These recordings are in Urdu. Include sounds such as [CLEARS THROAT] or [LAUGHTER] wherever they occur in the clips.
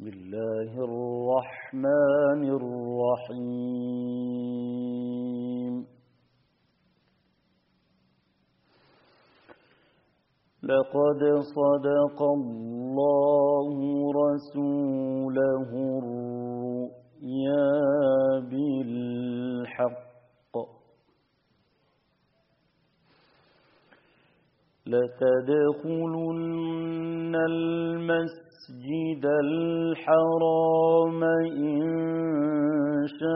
بسم الله الرحمن الرحيم. لقد صدق الله رسوله الرؤيا بالحق. لتدخلن المسجد الحرام إن شاء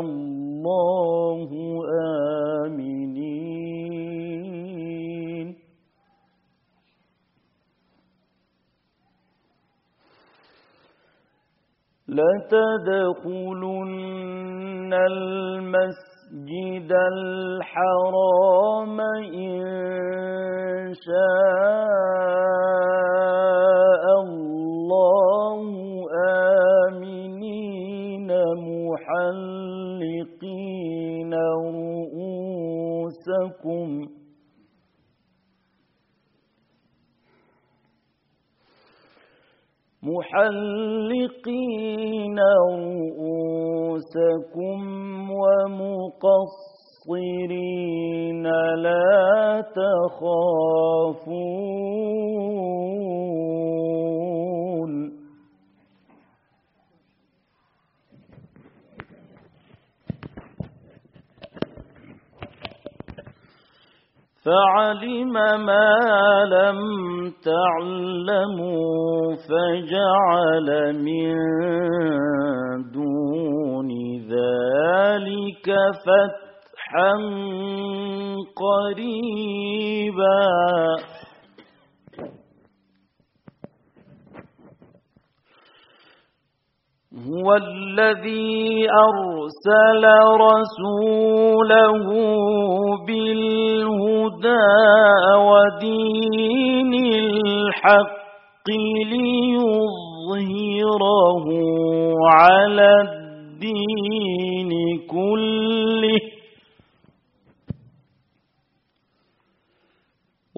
الله آمنين. لتدخلن المسجد الحرام إن شاء الله. آمنين محلقين رؤوسكم. محلقين رؤوسكم ومقصرين لا تخافون فعلم ما لم تعلموا فجعل من دون ذلك فتحا قريبا. هو الذي أرسل رسوله بالهدى ودين الحق ليظهره على الدين كله.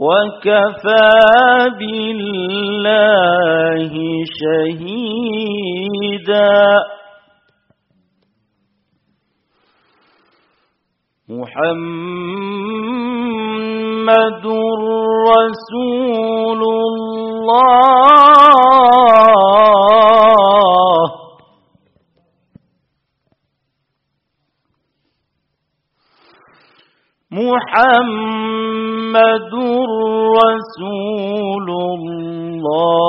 وكفى بالله شهيدا. محمد رسول الله. محمد رسول الله.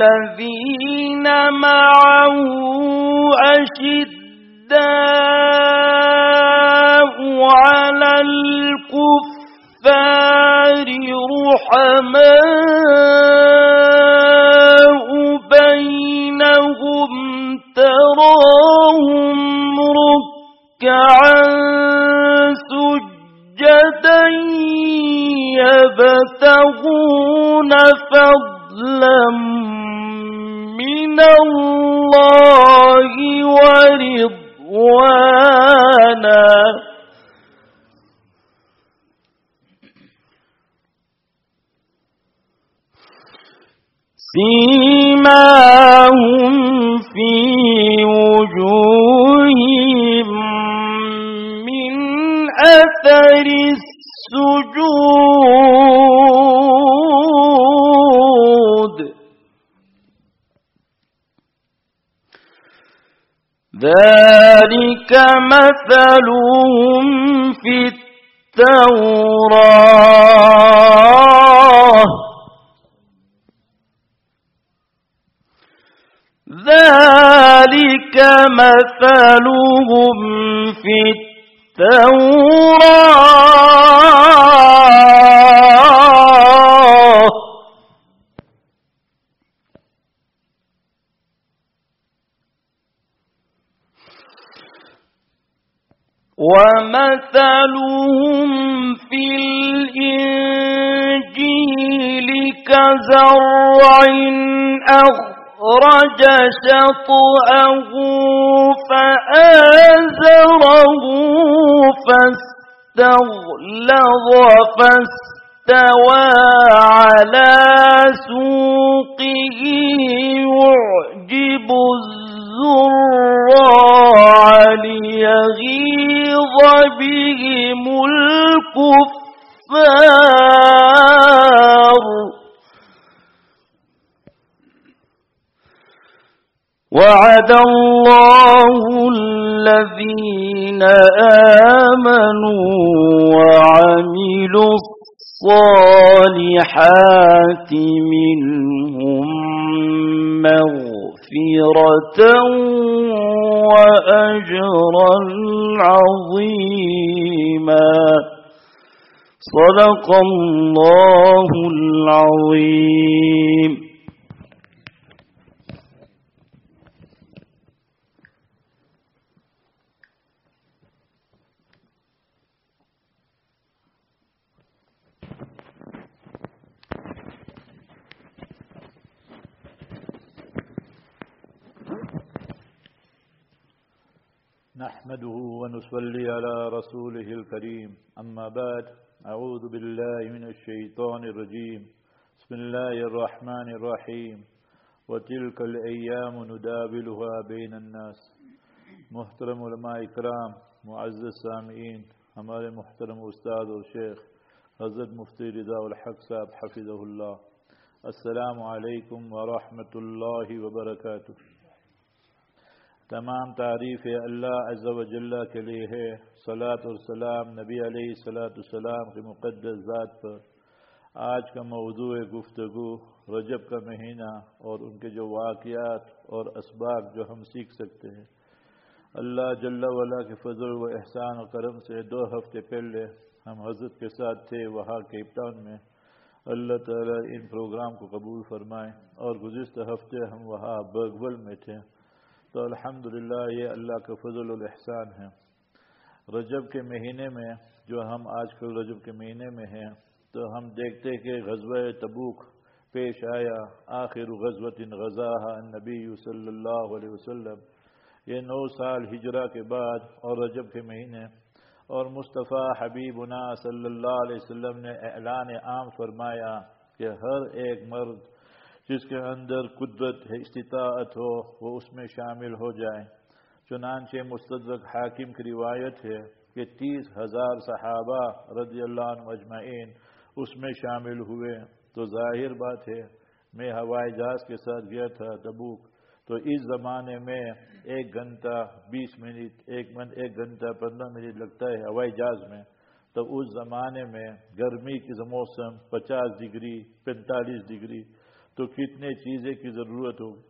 والذين معه أشداء على الكفار ما أخرج وعد الله الذين آمنوا وعملوا الصالحات منهم مغفرة وأجرا عظيما. صدق الله العظيم. نحمده ونصلي على رسوله الكريم. أما بعد، أعوذ بالله من الشيطان الرجيم. بسم الله الرحمن الرحيم. وتلك الأيام ندابلها بين الناس. محترم علماء اکرام، معزز سامعین، ہمارے محترم استاد اور شیخ، حضرت مفتی رضا الحق صاحب حفظہ اللہ. السلام علیکم ورحمۃ اللہ وبرکاتہ. تمام تعریف اللہ عز و جل کے لیے ہے۔ صلاۃ السلام نبی علیہ صلاۃ السلام کے مقدس ذات پر۔ آج کا موضوع گفتگو، رجب کا مہینہ اور ان کے جو واقعات اور اسباب جو ہم سیکھ سکتے ہیں۔ اللہ جل ولا کے فضل و احسان و کرم سے دو ہفتے پہلے ہم حضرت کے ساتھ تھے وہاں کیپ ٹاؤن میں۔ اللہ تعالیٰ ان پروگرام کو قبول فرمائے اور گزشتہ ہفتے ہم وہاں برگبل میں تھے۔ تو الحمدللہ یہ اللہ کا فضل الاحسان ہے۔ رجب کے مہینے میں جو ہم آج کل رجب کے مہینے میں ہیں، تو ہم دیکھتے کہ غزوہ تبوک پیش آیا۔ آخر غزوت غزہ نبی صلی اللہ علیہ وسلم۔ یہ نو سال ہجرہ کے بعد اور رجب کے مہینے۔ اور مصطفیٰ حبیبنا صلی اللہ علیہ وسلم نے اعلان عام فرمایا کہ ہر ایک مرد جس کے اندر قدرت ہے، استطاعت ہو، وہ اس میں شامل ہو جائے چنانچہ مستدرک حاکم کی روایت ہے کہ تیس ہزار صحابہ رضی اللہ عنہ مجمعین اس میں شامل ہوئے۔ تو ظاہر بات ہے، میں ہوائی جہاز کے ساتھ گیا تھا تبوک۔ تو اس زمانے میں ایک گھنٹہ، بیس منٹ، ایک من ایک گھنٹہ، پندرہ منٹ لگتا ہے ہوائی جہاز میں۔ تو اس زمانے میں گرمی کی موسم پچاس ڈگری، پینتالیس ڈگری تو کتنے چیزیں کی ضرورت ہوگی۔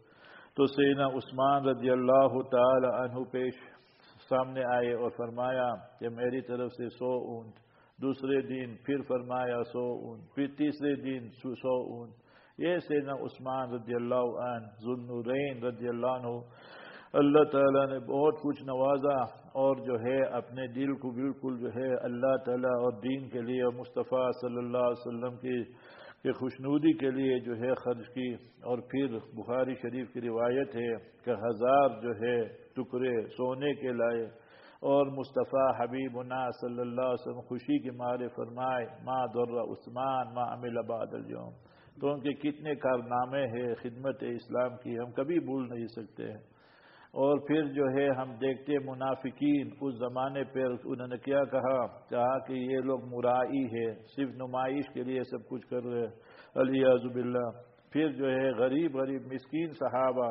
تو سینا عثمان رضی اللہ تعالی عنہ پیش سامنے آئے اور فرمایا کہ میری طرف سے سو اونٹ، دوسرے دن پھر فرمایا سو اونٹ، پھر تیسرے دن سو اونٹ۔ یہ سینا عثمان رضی اللہ عنہ ذنورین رضی اللہ عنہ، اللہ تعالیٰ نے بہت کچھ نوازا اور جو ہے اپنے دل کو بالکل جو ہے اللہ تعالیٰ اور دین کے لیے مصطفیٰ صلی اللہ علیہ وسلم کی کہ خوشنودی کے لیے جو ہے خرچ کی اور پھر بخاری شریف کی روایت ہے کہ ہزار جو ہے ٹکڑے سونے کے لائے اور مصطفیٰ حبیب نا صلی اللہ علیہ وسلم خوشی کے مارے فرمائے ماں در عثمان ماں امل آباد الجوم تو ان کے کتنے کارنامے ہیں خدمت اسلام کی، ہم کبھی بھول نہیں سکتے ہیں۔ اور پھر جو ہے ہم دیکھتے منافقین، اس زمانے پہ انہوں نے کیا کہا؟ کہا کہ یہ لوگ مرائی ہے صرف نمائش کے لیے سب کچھ کر رہے علی عزب اللہ پھر جو ہے غریب غریب مسکین صحابہ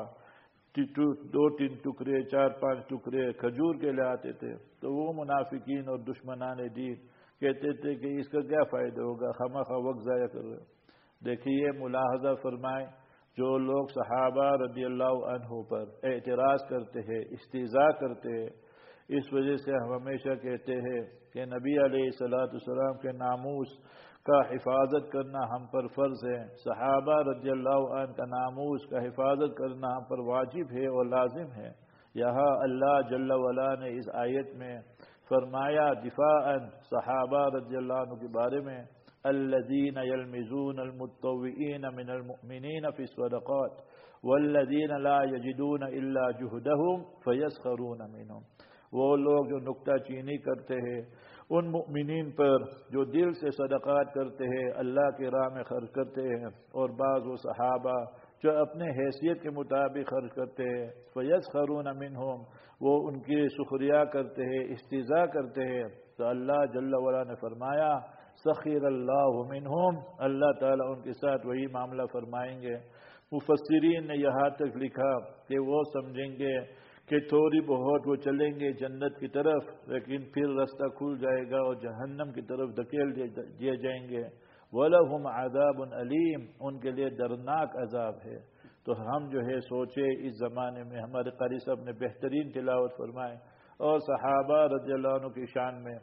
دو تین ٹکڑے، چار پانچ ٹکڑے کھجور کے لے آتے تھے۔ تو وہ منافقین اور دشمنان دین کہتے تھے کہ اس کا کیا فائدہ ہوگا؟ خواہ خواہ وقت ضائع کر رہے دیکھیے، ملاحظہ فرمائے جو لوگ صحابہ رضی اللہ عنہ پر اعتراض کرتے ہیں استضاء کرتے ہیں، اس وجہ سے ہم ہمیشہ کہتے ہیں کہ نبی علیہ صلاۃ السلام کے ناموس کا حفاظت کرنا ہم پر فرض ہے۔ صحابہ رضی اللہ عنہ کا ناموس کا حفاظت کرنا ہم پر واجب ہے اور لازم ہے۔ یہاں اللہ جل ولا نے اس آیت میں فرمایا دفاع صحابہ رضی اللہ عنہ کے بارے میں الذين يلمزون المتطوئين من المؤمنين في الصدقات والذين لا يجدون إلا جهدهم فيسخرون منهم. وہ لوگ جو نکتہ چینی کرتے ہیں، ان مؤمنین پر جو دل سے صدقات کرتے ہیں، اللہ کی راہ میں خرچ کرتے ہیں، اور بعض وہ صحابہ جو اپنے حیثیت کے مطابق خرچ کرتے ہیں فیض خرون امن وہ ان کی شکریہ کرتے ہیں استضاء کرتے ہیں۔ تو اللہ جل ولا نے فرمایا سخیر اللہ منہم۔ اللہ تعالیٰ ان کے ساتھ وہی معاملہ فرمائیں گے۔ مفسرین نے یہاں تک لکھا کہ وہ سمجھیں گے کہ تھوڑی بہت وہ چلیں گے جنت کی طرف، لیکن پھر رستہ کھل جائے گا اور جہنم کی طرف دھکیل دیے جائیں گے۔ وَلَهُمْ عَذَابٌ علیم ان کے لیے درناک عذاب ہے۔ تو ہم جو ہے سوچے اس زمانے میں ہمارے قاری صاحب نے بہترین تلاوت فرمائے۔ اور صحابہ رضی اللہ عنہ کی شان میں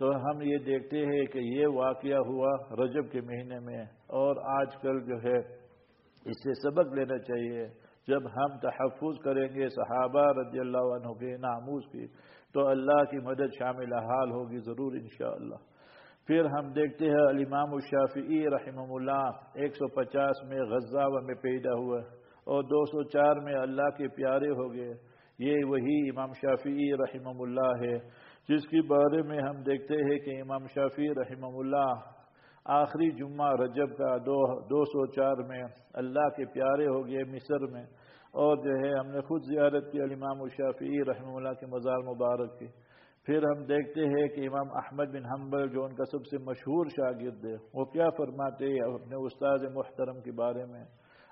تو ہم یہ دیکھتے ہیں کہ یہ واقعہ ہوا رجب کے مہینے میں اور آج کل جو ہے اس سے سبق لینا چاہیے۔ جب ہم تحفظ کریں گے صحابہ رضی اللہ عنہ کے ناموز کی تو اللہ کی مدد شامل حال ہوگی ضرور انشاءاللہ۔ پھر ہم دیکھتے ہیں الامام الشافعی رحمہ اللہ، ایک سو پچاس میں غزہ میں پیدا ہوا اور دو سو چار میں اللہ کے پیارے ہو گئے۔ یہ وہی امام شافعی رحمہ اللہ ہے۔ جس کے بارے میں ہم دیکھتے ہیں کہ امام شافی رحمہ اللہ آخری جمعہ رجب کا دو دو سو چار میں اللہ کے پیارے ہو گئے مصر میں اور جو ہے ہم نے خود زیارت کی امام الشافی رحمہ اللہ کے مزار مبارک کی۔ پھر ہم دیکھتے ہیں کہ امام احمد بن حنبل جو ان کا سب سے مشہور شاگرد ہے، وہ کیا فرماتے ہیں اپنے استاد محترم کے بارے میں؟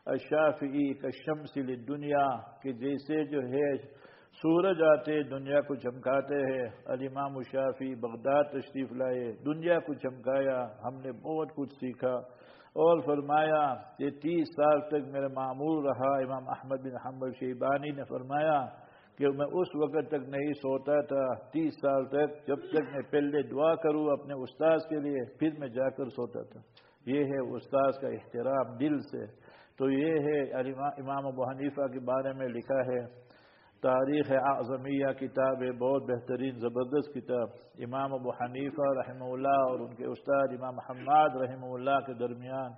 اشافی کشمس دنیا کہ جیسے جو ہے سورج آتے، دنیا کو چمکاتے ہیں۔ الامام الشافی بغداد تشریف لائے، دنیا کو چمکایا، ہم نے بہت کچھ سیکھا۔ اور فرمایا کہ تیس سال تک میرا معمول رہا۔ امام احمد بن حنبل شیبانی نے فرمایا کہ میں اس وقت تک نہیں سوتا تھا، تیس سال تک جب تک میں پہلے دعا کروں اپنے استاذ کے لیے، پھر میں جا کر سوتا تھا۔ یہ ہے استاذ کا احترام دل سے۔ تو یہ ہے امام ابو حنیفہ کے بارے میں لکھا ہے۔ تاریخ اعظمیہ کتاب ہے، بہت بہترین، زبردست کتاب۔ امام ابو حنیفہ رحمہ اللہ اور ان کے استاد امام محمد رحمہ اللہ کے درمیان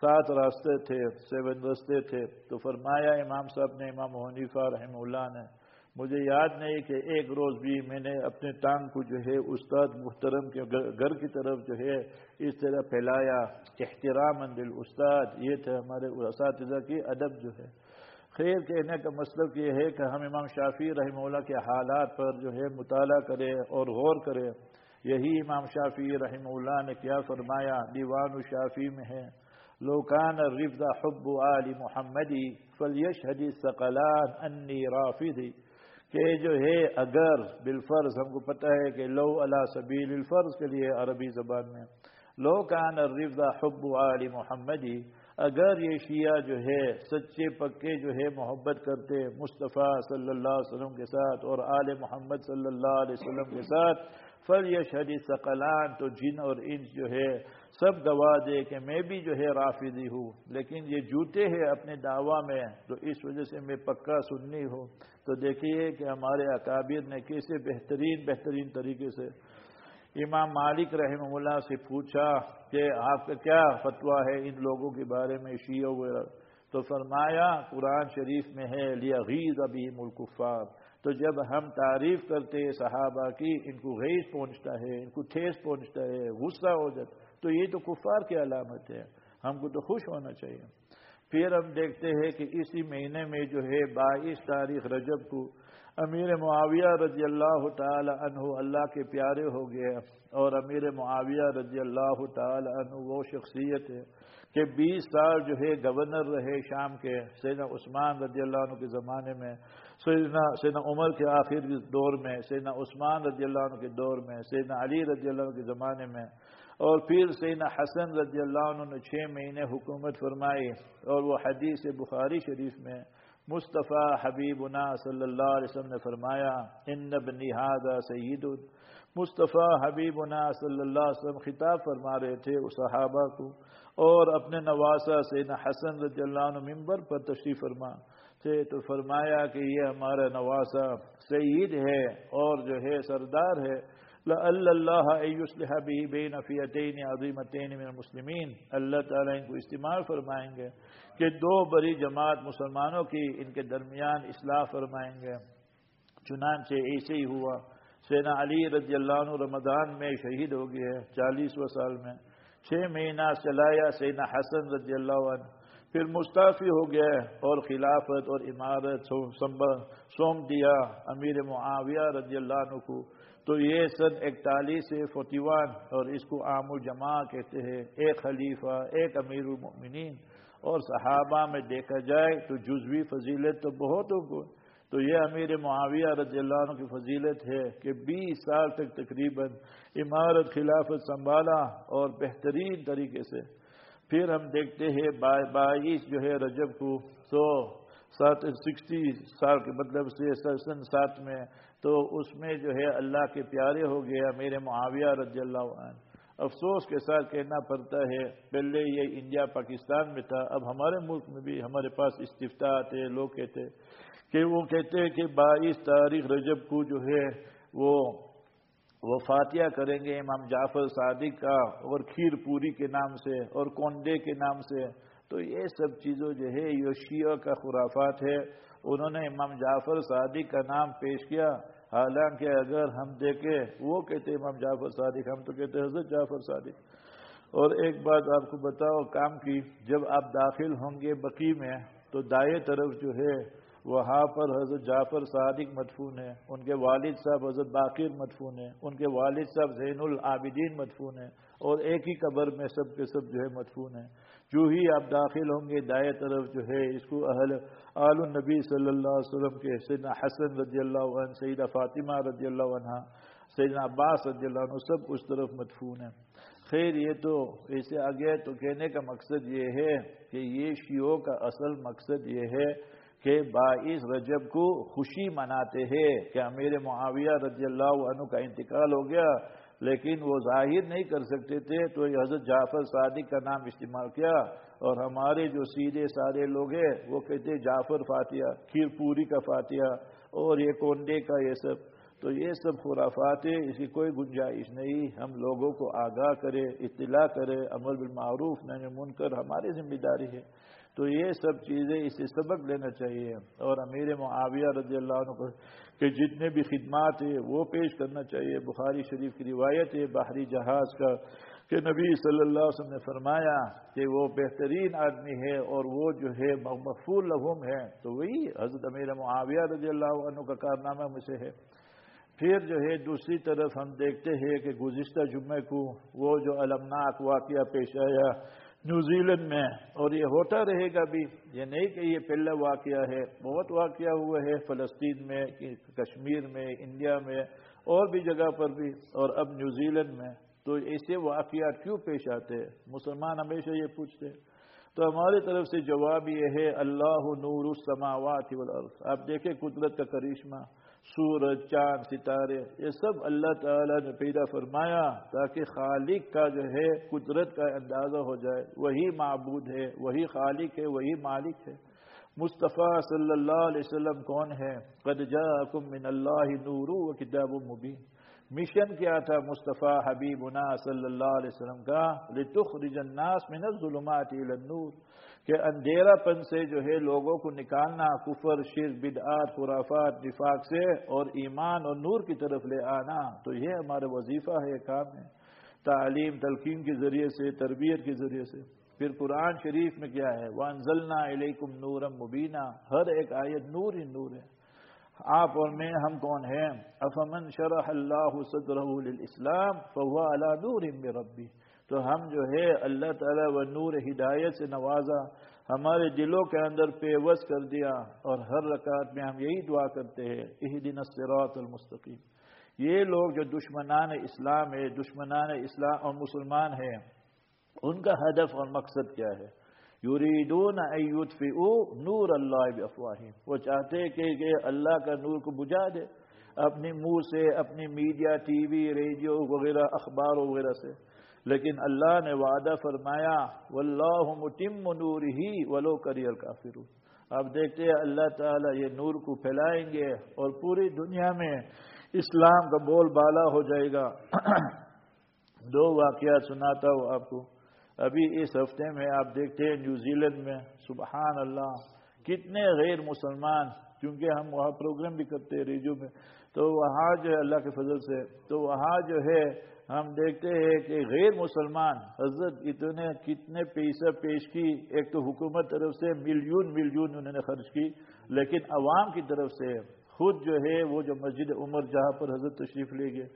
سات راستے تھے، سیون راستے تھے۔ تو فرمایا امام صاحب نے، امام حنیفہ رحمہ اللہ نے، مجھے یاد نہیں کہ ایک روز بھی میں نے اپنے ٹانگ کو جو ہے استاد محترم کے گھر کی طرف جو ہے اس طرح پھیلایا احترام دل استاد یہ تھے ہمارے اساتذہ کی ادب جو ہے۔ خیر کہنے کا مطلب یہ ہے کہ ہم امام شافی رحمہ اللہ کے حالات پر جو ہے مطالعہ کرے اور غور کرے یہی امام شافی رحمہ اللہ نے کیا فرمایا، دیوان الشافی میں ہے لوکان رفظ حب علی محمدی فلیش حدیث ثقلان انی رافدی کہ جو ہے اگر بالفرض، ہم کو پتہ ہے کہ لو اللہ سبیل الفرض کے لیے عربی زبان میں۔ لو کان رفظ حب علی محمدی اگر یہ شیعہ جو ہے سچے پکے جو ہے محبت کرتے مصطفیٰ صلی اللہ علیہ وسلم کے ساتھ اور آل محمد صلی اللہ علیہ وسلم کے ساتھ فل یہ شدید ثقلان تو جن اور انس جو ہے سب گواہ دے کہ میں بھی جو ہے رافضی ہوں، لیکن یہ جوتے ہیں اپنے دعویٰ میں، تو اس وجہ سے میں پکا سننی ہوں۔ تو دیکھیے کہ ہمارے اکابر نے کیسے بہترین بہترین طریقے سے امام مالک رحمہ اللہ سے پوچھا کہ آپ کا کیا فتویٰ ہے ان لوگوں کے بارے میں شیعہ وغیرہ؟ تو فرمایا، قرآن شریف میں ہے لیا غیز ابھی ملکفار تو جب ہم تعریف کرتے صحابہ کی، ان کو غیز پہنچتا ہے، ان کو ٹھیس پہنچتا ہے، غصہ ہو جاتا تو یہ تو کفار کی علامت ہے۔ ہم کو تو خوش ہونا چاہیے۔ پھر ہم دیکھتے ہیں کہ اسی مہینے میں جو ہے، بائیس تاریخ رجب کو امیر معاویہ رضی اللہ تعالی عنہ اللہ کے پیارے ہو گئے اور امیر معاویہ رضی اللہ تعالی عنہ وہ شخصیت ہے کہ بیس سال جو ہے گورنر رہے شام کے سیدنا عثمان رضی اللہ عنہ کے زمانے میں، سیدنا سیدنا عمر کے آخر دور میں، سیدنا عثمان رضی اللہ عنہ کے دور میں، سیدنا علی رضی اللہ عنہ کے زمانے میں۔ اور پھر سیدنا حسن رضی اللہ عنہ نے چھ مہینے حکومت فرمائی اور وہ حدیث بخاری شریف میں مصطفیٰ حبیبنا صلی اللہ علیہ وسلم نے فرمایا، ان بنی سید. مصطفیٰ حبیبنا صلی اللہ علیہ وسلم خطاب فرما رہے تھے اس صحابہ کو، اور اپنے نواسا سیدنا حسن رضی اللہ عنہ ممبر پر تشریف فرما تھے۔ تو فرمایا کہ یہ ہمارا نواسا سعید ہے اور جو ہے سردار ہے۔ لَأَلَّ اللَّهَ أَن يُصْلِحَ بِهِ بَيْنَ فِيَتَيْنِ اللہ تعالیٰ ان کو استعمال فرمائیں گے۔ کہ دو بڑی جماعت مسلمانوں کی ان کے درمیان اصلاح فرمائیں گے۔ چنانچہ ایسے ہی ہوا سینا علی رضی اللہ عنہ رمضان میں شہید ہو گئے چالیسویں سال میں۔ چھ مہینہ چلایا سینا حسن رضی اللہ عنہ، پھر مستعفی ہو گیا اور خلافت اور عمارت سوم دیا امیر معاویہ رضی اللہ عنہ کو۔ تو یہ سن اکتالیس سے فورٹی ون اور اس کو عام الجماع کہتے ہیں۔ ایک خلیفہ ایک امیر المؤمنین اور صحابہ میں دیکھا جائے تو جزوی فضیلت تو بہت ہو تو یہ امیر معاویہ رضی اللہ عنہ کی فضیلت ہے کہ بیس سال تک تقریباً عمارت خلافت سنبھالا اور بہترین طریقے سے۔ پھر ہم دیکھتے ہیں بائیس جو ہے رجب کو سو سات سکسٹی سال کے مطلب سے سن سات میں تو اس میں جو ہے اللہ کے پیارے ہو گیا میرے معاویہ رضی اللہ عنہ۔ افسوس کے ساتھ کہنا پڑتا ہے، پہلے یہ انڈیا پاکستان میں تھا، اب ہمارے ملک میں بھی ہمارے پاس استفتا آتے لوگ کہتے کہ وہ کہتے ہیں کہ بائیس تاریخ رجب کو جو ہے وہ وہ فاتحہ کریں گے امام جعفر صادق کا اور کھیر پوری کے نام سے اور کونڈے کے نام سے۔ تو یہ سب چیزوں جو ہے، یہ شیعہ کا خرافات ہے۔ انہوں نے امام جعفر صادق کا نام پیش کیا۔ حالانکہ اگر ہم دیکھیں، وہ کہتے امام جعفر صادق، ہم تو کہتے حضرت جعفر صادق۔ اور ایک بات آپ کو بتاؤ کام کی، جب آپ داخل ہوں گے بقی میں، تو دائیں طرف جو ہے، وہاں پر حضرت جعفر صادق مدفون ہے ان کے والد صاحب حضرت باقر مدفون ہے ان کے والد صاحب زین العابدین مدفون ہے اور ایک ہی قبر میں سب کے سب جو ہے مدفون ہے جو ہی آپ داخل ہوں گے، دائیں طرف جو ہے، اس کو اہل آل النبی صلی اللہ علیہ وسلم کے سیدنا حسن رضی اللہ عنہ، سیدہ فاطمہ رضی اللہ عنہ، سیدنا عباس رضی اللہ عنہ، سب اس طرف مدفون ہے خیر، یہ تو ایسے آگے تو کہنے کا مقصد یہ ہے کہ یہ شیعوں کا اصل مقصد یہ ہے کہ بائیس رجب کو خوشی مناتے ہیں۔ کہ امیر معاویہ رضی اللہ عنہ کا انتقال ہو گیا؟ لیکن وہ ظاہر نہیں کر سکتے تھے، تو حضرت جعفر صادق کا نام استعمال کیا۔ اور ہمارے جو سیدھے سارے لوگ ہیں، وہ کہتے جعفر فاتحہ، کھیر پوری کا فاتحہ، اور یہ کونڈے کا یہ سب۔ تو یہ سب خرافات ہے اس کی کوئی گنجائش نہیں۔ ہم لوگوں کو آگاہ کرے اطلاع کرے عمل بالمعروف نہیں منکر ہماری ذمہ داری ہے۔ تو یہ سب چیزیں اسے سبق لینا چاہیے۔ اور امیر معاویہ رضی اللہ عنہ کے جتنے بھی خدمات ہیں، وہ پیش کرنا چاہیے۔ بخاری شریف کی روایت ہے باہری جہاز کا کہ نبی صلی اللہ علیہ وسلم نے فرمایا کہ وہ بہترین آدمی ہے اور وہ جو ہے مقفول لہم ہے، تو وہی حضرت امیر معاویہ رضی اللہ عنہ کا کارنامہ مجھ سے ہے۔ پھر جو ہے دوسری طرف ہم دیکھتے ہیں کہ گزشتہ جمعے کو وہ جو المناک واقعہ پیش آیا نیوزی لینڈ میں، اور یہ ہوتا رہے گا بھی۔ یہ نہیں کہ یہ پہلا واقعہ ہے، بہت واقعہ ہوا ہے فلسطین میں کشمیر میں، انڈیا میں، اور بھی جگہ پر بھی۔ اور اب نیوزی لینڈ میں تو ایسے واقعات کیوں پیش آتے؟ ہیں مسلمان ہمیشہ یہ پوچھتے تو ہماری طرف سے جواب یہ ہے، اللہ نور السماوات والارض۔ آپ دیکھیں قدرت کا کرشمہ، سورج، چاند، ستارے، یہ سب اللہ تعالیٰ نے پیدا فرمایا تاکہ خالق کا جو ہے قدرت کا اندازہ ہو جائے۔ وہی معبود ہے، وہی خالق ہے، وہی مالک ہے۔ مصطفیٰ صلی اللہ علیہ وسلم کون ہے؟ قد جاءکم من اللہ نور و کتاب مبین۔ مشن کیا تھا مصطفیٰ حبیبنا صلی اللہ علیہ وسلم کا، لتخرج الناس من الظلمات الى النور، کہ اندھیرا پن سے جو ہے لوگوں کو نکالنا، کفر شر بدعات، خرافات، نفاق سے، اور ایمان اور نور کی طرف لے آنا، تو یہ ہمارا وظیفہ ہے کام ہے۔ تعلیم، تلقین کے ذریعے سے، تربیت کے ذریعے سے۔ پھر قرآن شریف میں کیا ہے؟ وانزلنا علیکم نورم مبینہ ہر ایک آیت نور ہی نور ہے۔ آپ اور میں ہم کون ہیں؟ افمن شرح اللہ صدرہ للاسلام فهو على نور من ربی. تو ہم جو ہے اللہ تعالیٰ و نور ہدایت سے نوازا، ہمارے دلوں کے اندر پیوس کر دیا اور ہر رکعت میں ہم یہی دعا کرتے ہیں اہ دن الصراط المستقیم. یہ لوگ جو دشمنان اسلام ہے دشمنان اسلام اور مسلمان ہیں، ان کا ہدف اور مقصد کیا ہے؟ یریدون ان نور اللہ بافواہم وہ چاہتے کہ کہ اللہ کا نور کو بجھا دے اپنی منہ سے، اپنی میڈیا، ٹی وی، ریڈیو وغیرہ، اخبار وغیرہ سے۔ لیکن اللہ نے وعدہ فرمایا واللہ متم نور ہی ولو کری الکافرون آپ دیکھتے ہیں، اللہ تعالیٰ یہ نور کو پھیلائیں گے اور پوری دنیا میں اسلام کا بول بالا ہو جائے گا۔ [CLEARS THROAT] دو واقعات سناتا ہوں آپ کو۔ ابھی اس ہفتے میں آپ دیکھتے ہیں نیوزی لینڈ میں، سبحان اللہ، کتنے غیر مسلمان کیونکہ ہم وہاں پروگرام بھی کرتے ہیں ریڈیو میں۔ تو وہاں جو ہے اللہ کے فضل سے، تو وہاں جو ہے ہم دیکھتے ہیں کہ غیر مسلمان، حضرت اتنے کتنے پیسہ پیش کی، ایک تو حکومت طرف سے ملین ملین انہوں نے خرچ کی، لیکن عوام کی طرف سے خود جو ہے وہ جو مسجد عمر جہاں پر حضرت تشریف لے گئے،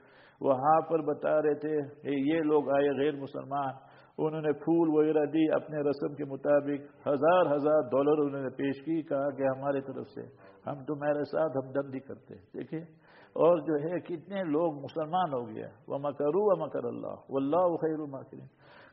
وہاں پر بتا رہے تھے کہ یہ لوگ آئے غیر مسلمان انہوں نے پھول وغیرہ دی اپنے رسم کے مطابق، ہزار ہزار ڈالر انہوں نے پیش کی، کہا کہ ہمارے طرف سے، ہم تمہارے ساتھ ہم دندی کرتے دیکھیں۔ اور جو ہے کتنے لوگ مسلمان ہو گیا۔ وہ مکرو و مکر اللہ و اللہ خیر مکرین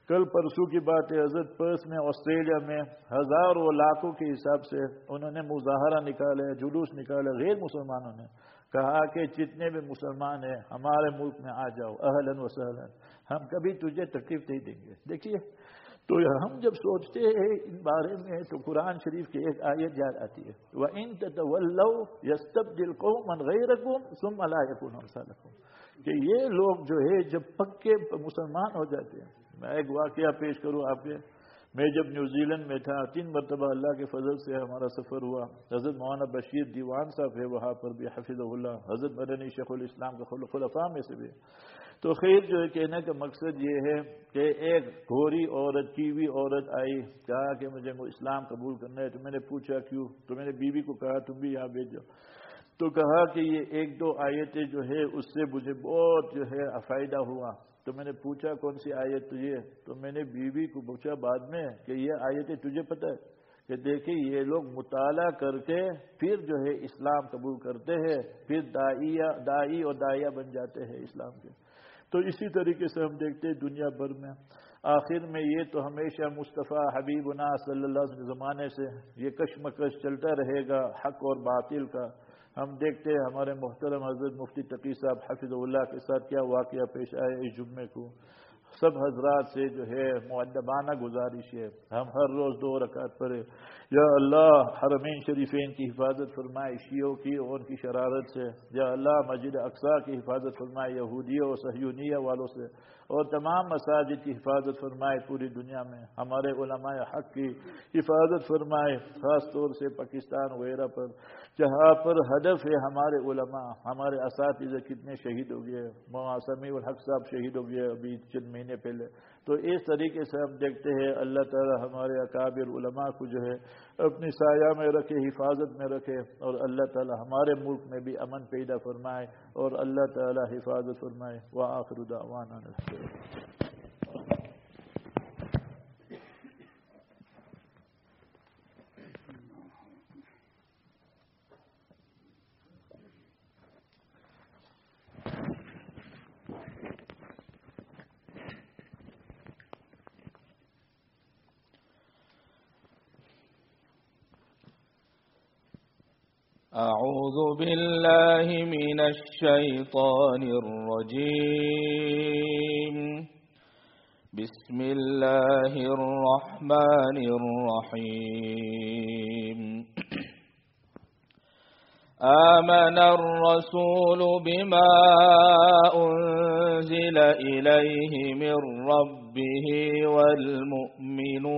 کل پرسوں کی بات ہے، حضرت پرس میں، آسٹریلیا میں ہزاروں لاکھوں کے حساب سے انہوں نے مظاہرہ نکالے، جلوس نکالے، غیر مسلمانوں نے۔ کہا کہ جتنے بھی مسلمان ہیں، ہمارے ملک میں آ جاؤ اہلن و سہلن ہم کبھی تجھے تکلیف نہیں دیں گے۔ دیکھیے، تو ہم جب سوچتے ہیں ان بارے میں، تو قرآن شریف کی ایک آیت یاد آتی ہے۔ وہ ان یستب دل کو من غیر سم اللہ کہ یہ لوگ جو ہے جب پکے مسلمان ہو جاتے ہیں۔ میں ایک واقعہ پیش کروں آپ کے میں جب نیوزی لینڈ میں تھا، تین مرتبہ اللہ کے فضل سے ہمارا سفر ہوا۔ حضرت مولانا بشیر دیوان صاحب ہے وہاں پر بھی حفظ اللہ۔ حضرت مدنی شیخ الاسلام کا خلفاء میں سے بھی۔ تو خیر جو ہے، کہنے کا مقصد یہ ہے کہ ایک گھوری عورت، کیوی عورت آئی، کہا کہ مجھے اسلام قبول کرنا ہے۔ تو میں نے پوچھا کیوں؟ تو میں نے بیوی کو کہا، تم بھی یہاں بھیجو۔ تو کہا کہ یہ ایک دو آیتیں جو ہے، اس سے مجھے بہت جو ہے، فائدہ ہوا۔ تو میں نے پوچھا کون سی آیت تجھے تو میں نے بیوی کو پوچھا بعد میں کہ یہ آیتیں تجھے پتہ ہے؟ کہ دیکھیں یہ لوگ مطالعہ کر کے پھر جو ہے اسلام قبول کرتے ہیں، پھر دائی اور دائیا بن جاتے ہیں اسلام کے۔ تو اسی طریقے سے ہم دیکھتے ہیں دنیا بھر میں۔ آخر میں یہ تو ہمیشہ مصطفیٰ حبیب نا صلی اللہ علیہ زمانے سے یہ کشمکش چلتا رہے گا، حق اور باطل کا۔ ہم دیکھتے ہیں ہمارے محترم حضرت مفتی تقی صاحب حفظ اللہ کے ساتھ کیا واقعہ پیش آئے اس جمعے کو۔ سب حضرات سے جو ہے معدبانہ گزارش ہے۔ ہم ہر روز دو رکعت پڑھے یا اللہ، حرمین شریفین کی حفاظت فرمائے، شیعوں کی اور ان کی شرارت سے۔ یا اللہ، مسجد اقسا کی حفاظت فرمائے، یہودیوں اور سہیونیہ والوں سے۔ اور تمام مساجد کی حفاظت فرمائے پوری دنیا میں۔ ہمارے علماء حق کی حفاظت فرمائے، خاص طور سے پاکستان وغیرہ پر۔ جہاں پر ہدف ہے ہمارے علماء، ہمارے اساتذہ کتنے شہید ہو گئے سمیع الحق صاحب شہید ہو گئے ابھی چند مہینے پہلے۔ تو اس طریقے سے ہم دیکھتے ہیں، اللہ تعالی ہمارے اکابر علماء کو جو ہے اپنی سایہ میں رکھے، حفاظت میں رکھے اور اللہ تعالی ہمارے ملک میں بھی امن پیدا فرمائے اور اللہ تعالی حفاظت فرمائے۔ وہ آخر دعوانا أعوذ بالله من الشيطان الرجيم. بسم الله الرحمن الرحيم. آمن الرسول بما أنزل إليه من ربه والمؤمنون.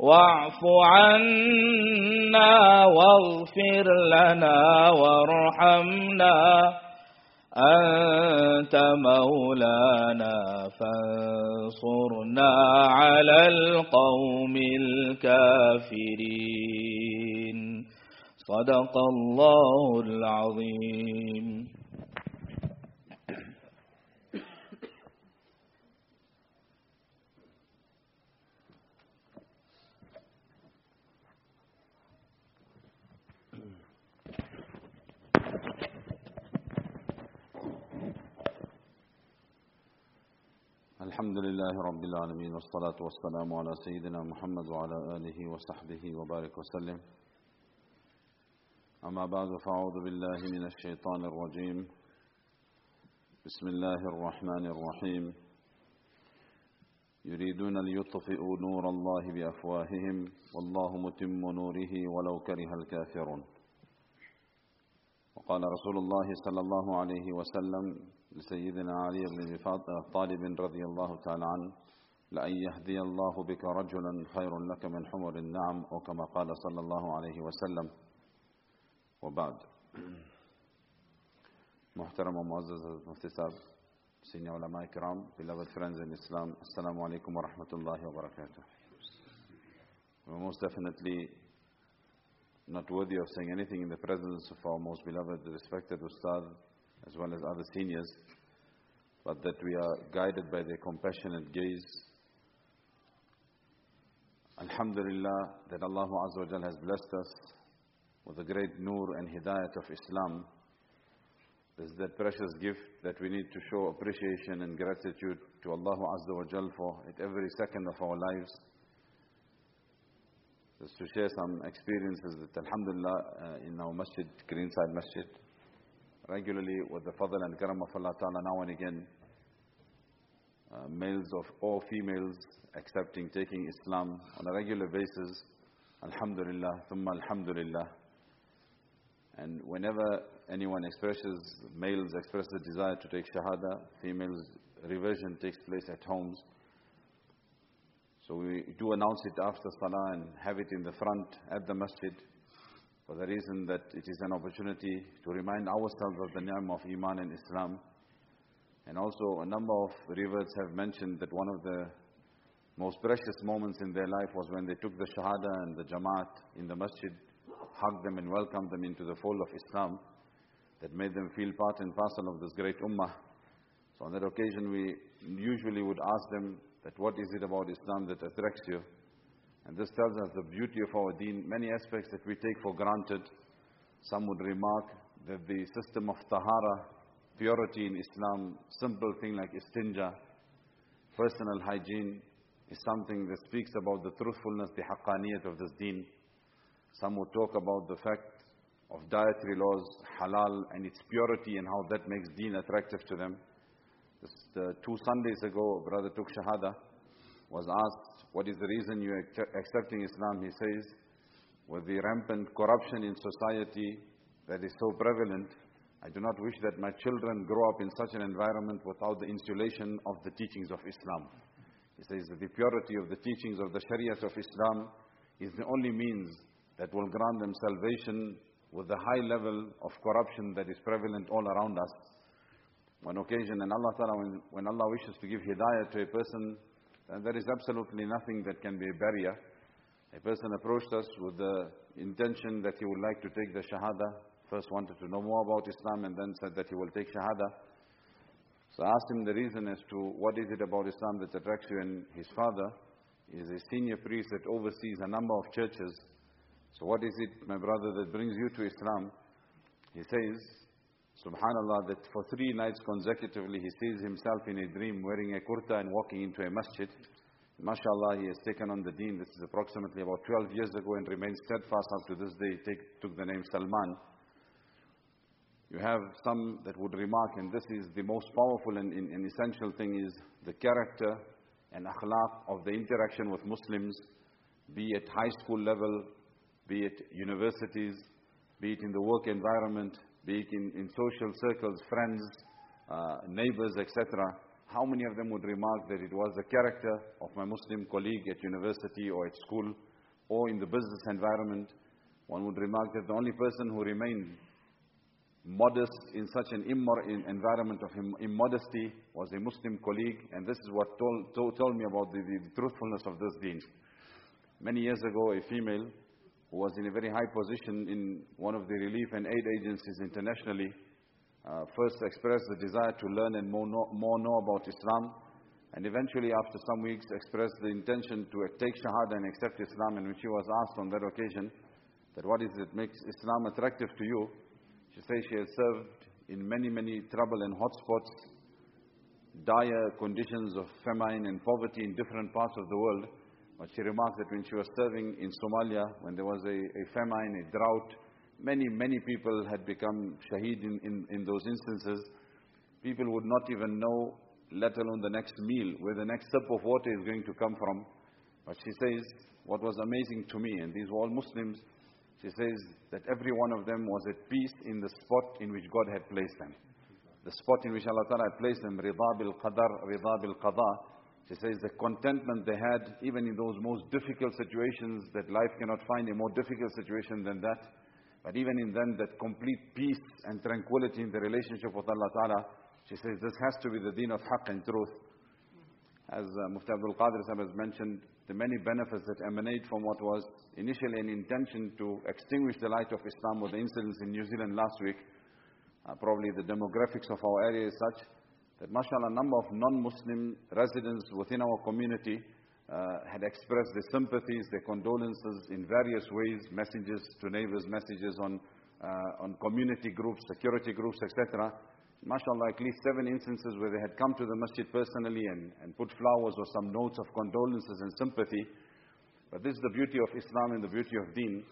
واعف عنا واغفر لنا وارحمنا. أنت مولانا فانصرنا على القوم الكافرين. صدق الله العظيم. الحمد لله رب العالمين والصلاة والسلام على سيدنا محمد وعلى آله وصحبه وبارك وسلم. أما بعد فأعوذ بالله من الشيطان الرجيم. بسم الله الرحمن الرحيم. يريدون ليطفئوا نور الله بأفواههم والله متم نوره ولو كره الكافرون. وقال رسول الله صلى الله عليه وسلم لسيدنا علي بن ابي طالب رضي الله تعالى عنه لأن يهدي الله بك رجلا خير لك من حمر النعم وكما قال صلى الله عليه وسلم. وبعد. محترم ومعزز المفتي صاحب سيني علماء الكرام beloved friends in Islam السلام عليكم ورحمة الله وبركاته We're most definitely not worthy of saying anything in the presence of our most beloved respected Ustadh as well as other seniors, but that we are guided by their compassionate gaze. Alhamdulillah that Allah Azza wa has blessed us with the great nur and hidayat of Islam. This is that precious gift that we need to show appreciation and gratitude to Allah Azza wa for at every second of our lives. Just to share some experiences that Alhamdulillah uh, in our masjid, Greenside Masjid, regularly with the fadl and karam of Allah Ta'ala now and again, uh, males of or females accepting, taking Islam on a regular basis. Alhamdulillah, thumma alhamdulillah. And whenever anyone expresses, males express the desire to take shahada, females reversion takes place at homes. So we do announce it after salah and have it in the front at the masjid for the reason that it is an opportunity to remind ourselves of the name of Iman and Islam. And also a number of reverts have mentioned that one of the most precious moments in their life was when they took the Shahada and the Jamaat in the masjid, hugged them and welcomed them into the fold of Islam, that made them feel part and parcel of this great ummah. So on that occasion we usually would ask them that what is it about Islam that attracts you? And this tells us the beauty of our deen. Many aspects that we take for granted. Some would remark that the system of tahara, purity in Islam, simple thing like istinja, personal hygiene, is something that speaks about the truthfulness, the haqqaniyat of this deen. Some would talk about the fact of dietary laws, halal, and its purity and how that makes deen attractive to them. Just uh, two Sundays ago, a brother took shahada, was asked what is the reason you are accepting Islam? He says, with the rampant corruption in society that is so prevalent, I do not wish that my children grow up in such an environment without the insulation of the teachings of Islam. He says that the purity of the teachings of the Shariah of Islam is the only means that will grant them salvation with the high level of corruption that is prevalent all around us. One occasion, and Allah Ta'ala, when, when Allah wishes to give hidayah to a person, and there is absolutely nothing that can be a barrier. A person approached us with the intention that he would like to take the Shahada. First wanted to know more about Islam and then said that he will take Shahada. So I asked him the reason as to what is it about Islam that attracts you. And his father is a senior priest that oversees a number of churches. So what is it, my brother, that brings you to Islam? He says, Subhanallah, that for three nights consecutively he sees himself in a dream wearing a kurta and walking into a masjid. MashaAllah, he has taken on the deen. This is approximately about 12 years ago and remains steadfast up to this day. He take, took the name Salman. You have some that would remark, and this is the most powerful and, and, and essential thing is the character and akhlaq of the interaction with Muslims, be it high school level, be it universities, be it in the work environment, be it in, in social circles, friends, uh, neighbors, etc. How many of them would remark that it was the character of my Muslim colleague at university or at school or in the business environment? One would remark that the only person who remained modest in such an environment of immodesty was a Muslim colleague, and this is what told, told, told me about the, the, truthfulness of this deen. Many years ago, a female was in a very high position in one of the relief and aid agencies internationally uh, first expressed the desire to learn and more know, more know about Islam, and eventually, after some weeks, expressed the intention to take Shahada and accept Islam. And when she was asked on that occasion that what is it makes Islam attractive to you, she says she has served in many, many trouble and hotspots, dire conditions of famine and poverty in different parts of the world. But she remarked that when she was serving in Somalia, when there was a, a famine, a drought, many, many people had become shaheed in, in, in those instances. People would not even know, let alone the next meal, where the next sip of water is going to come from. But she says, what was amazing to me, and these were all Muslims, she says that every one of them was at peace in the spot in which God had placed them. The spot in which Allah Ta'ala had placed them, rida bil qadar, rida bil qada. She says the contentment they had, even in those most difficult situations, that life cannot find a more difficult situation than that. But even in them, that complete peace and tranquility in the relationship with Allah Ta'ala, she says this has to be the deen of haqq and truth. As uh, Mufti Abdul Qadir has mentioned, the many benefits that emanate from what was initially an intention to extinguish the light of Islam with the incidents in New Zealand last week. Uh, probably the demographics of our area is such that, mashallah, a number of non-Muslim residents within our community uh, had expressed their sympathies, their condolences in various ways, messages to neighbors, messages on, uh, on community groups, security groups, etc mashallah, at least seven instances where they had come to the masjid personally and, and put flowers or some notes of condolences and sympathy. But this is the beauty of Islam and the beauty of deen.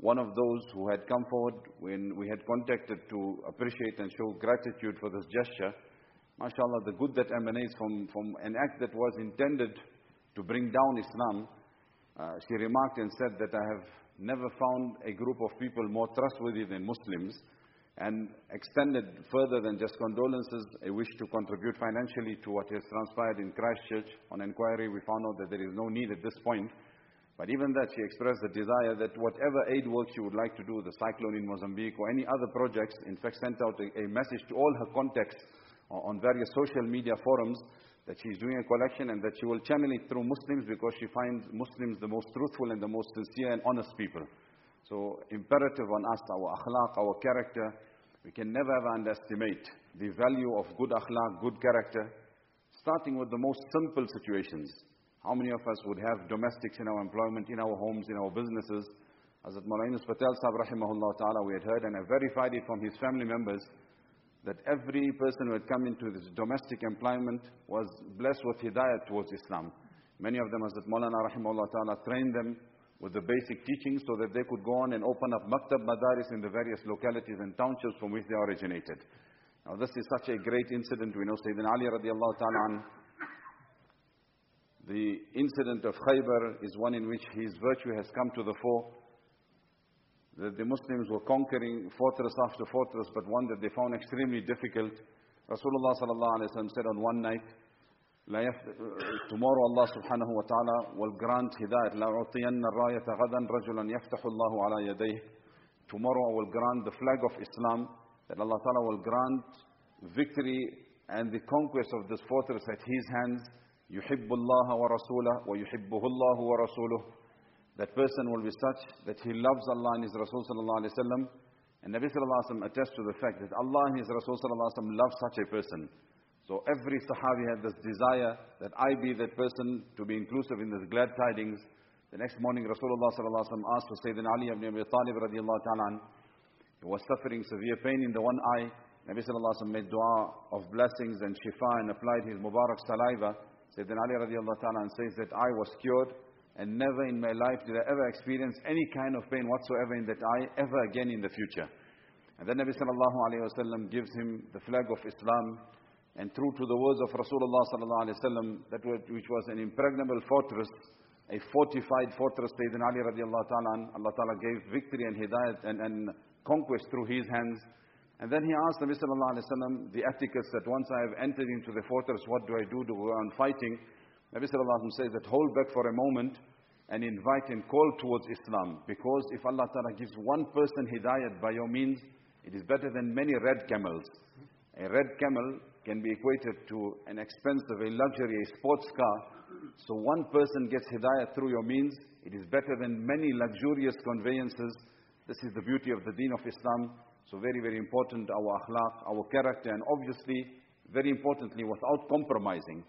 One of those who had come forward when we had contacted to appreciate and show gratitude for this gesture, mashallah, the good that emanates from, from an act that was intended to bring down Islam, uh, she remarked and said that I have never found a group of people more trustworthy than Muslims and extended further than just condolences, a wish to contribute financially to what has transpired in Christchurch. On inquiry, we found out that there is no need at this point. But even that, she expressed the desire that whatever aid work she would like to do, the cyclone in Mozambique or any other projects, in fact sent out a, a message to all her contacts on various social media forums that she's doing a collection and that she will channel it through Muslims because she finds Muslims the most truthful and the most sincere and honest people. So imperative on us, our akhlaq, our character, we can never ever underestimate the value of good akhlaq, good character, starting with the most simple situations. How many of us would have domestics in our employment, in our homes, in our businesses? Hazrat Maulana Patel Sahib rahimahullah ta'ala, we had heard and I verified it from his family members that every person who had come into this domestic employment was blessed with hidayah towards Islam. Many of them, Hazrat Maulana rahimahullah ta'ala, trained them with the basic teachings so that they could go on and open up maktab madaris in the various localities and townships from which they originated. Now this is such a great incident. We know Sayyidina Ali radiallahu ta'ala the incident of Khaybar is one in which his virtue has come to the fore That the Muslims were conquering fortress after fortress, but one that they found extremely difficult. Rasulullah sallallahu alayhi wa said on one night, tomorrow Allah subhanahu wa ta'ala will grant hidayat لَأُعْطِيَنَّ الرَّايَةَ غَدًا رَجُلًا يَفْتَحُ اللَّهُ عَلَى يَدَيْهِ Tomorrow I will grant the flag of Islam that Allah ta'ala will grant victory and the conquest of this fortress at His hands يُحِبُّ اللَّهَ وَرَسُولَهُ وَيُحِبُّهُ اللَّهُ وَرَسُولُهُ that person will be such that he loves Allah and His Rasul sallallahu alayhi wa sallam and Nabi sallallahu alaihi wasallam attests to the fact that Allah and His Rasul sallallahu alaihi wasallam love such a person so every Sahabi had this desire that I be that person to be inclusive in this glad tidings. The next morning Rasulullah sallallahu alaihi wasallam asked for Sayyidina Ali ibn Abi Talib radiallahu ta'ala He was suffering severe pain in the one eye. Nabi sallallahu alaihi wasallam made dua of blessings and shifa and applied his Mubarak saliva. Sayyidina Ali radiallahu ta'ala says that I was cured and never in my life did I ever experience any kind of pain whatsoever in that eye ever again in the future. And then Nabi sallallahu alayhi wasallam gives him the flag of Islam and true to the words of Rasulullah sallallahu alaihi wasallam, that which was an impregnable fortress, a fortified fortress, Sayyidina Ali radiallahu ta'ala, Allah ta'ala gave victory and hidayat and, and conquest through his hands. And then he asked Nabi sallallahu alayhi wa the etiquette that once I have entered into the fortress, what do I do to go on fighting? Nabi sallallahu says that hold back for a moment and invite and call towards Islam. Because if Allah ta'ala gives one person hidayat by your means, it is better than many red camels. A red camel can be equated to an expensive, a luxury, a sports car. So one person gets hidayat through your means, it is better than many luxurious conveyances. This is the beauty of the deen of Islam. So very, very important, our akhlaq, our character, and obviously, very importantly, without compromising.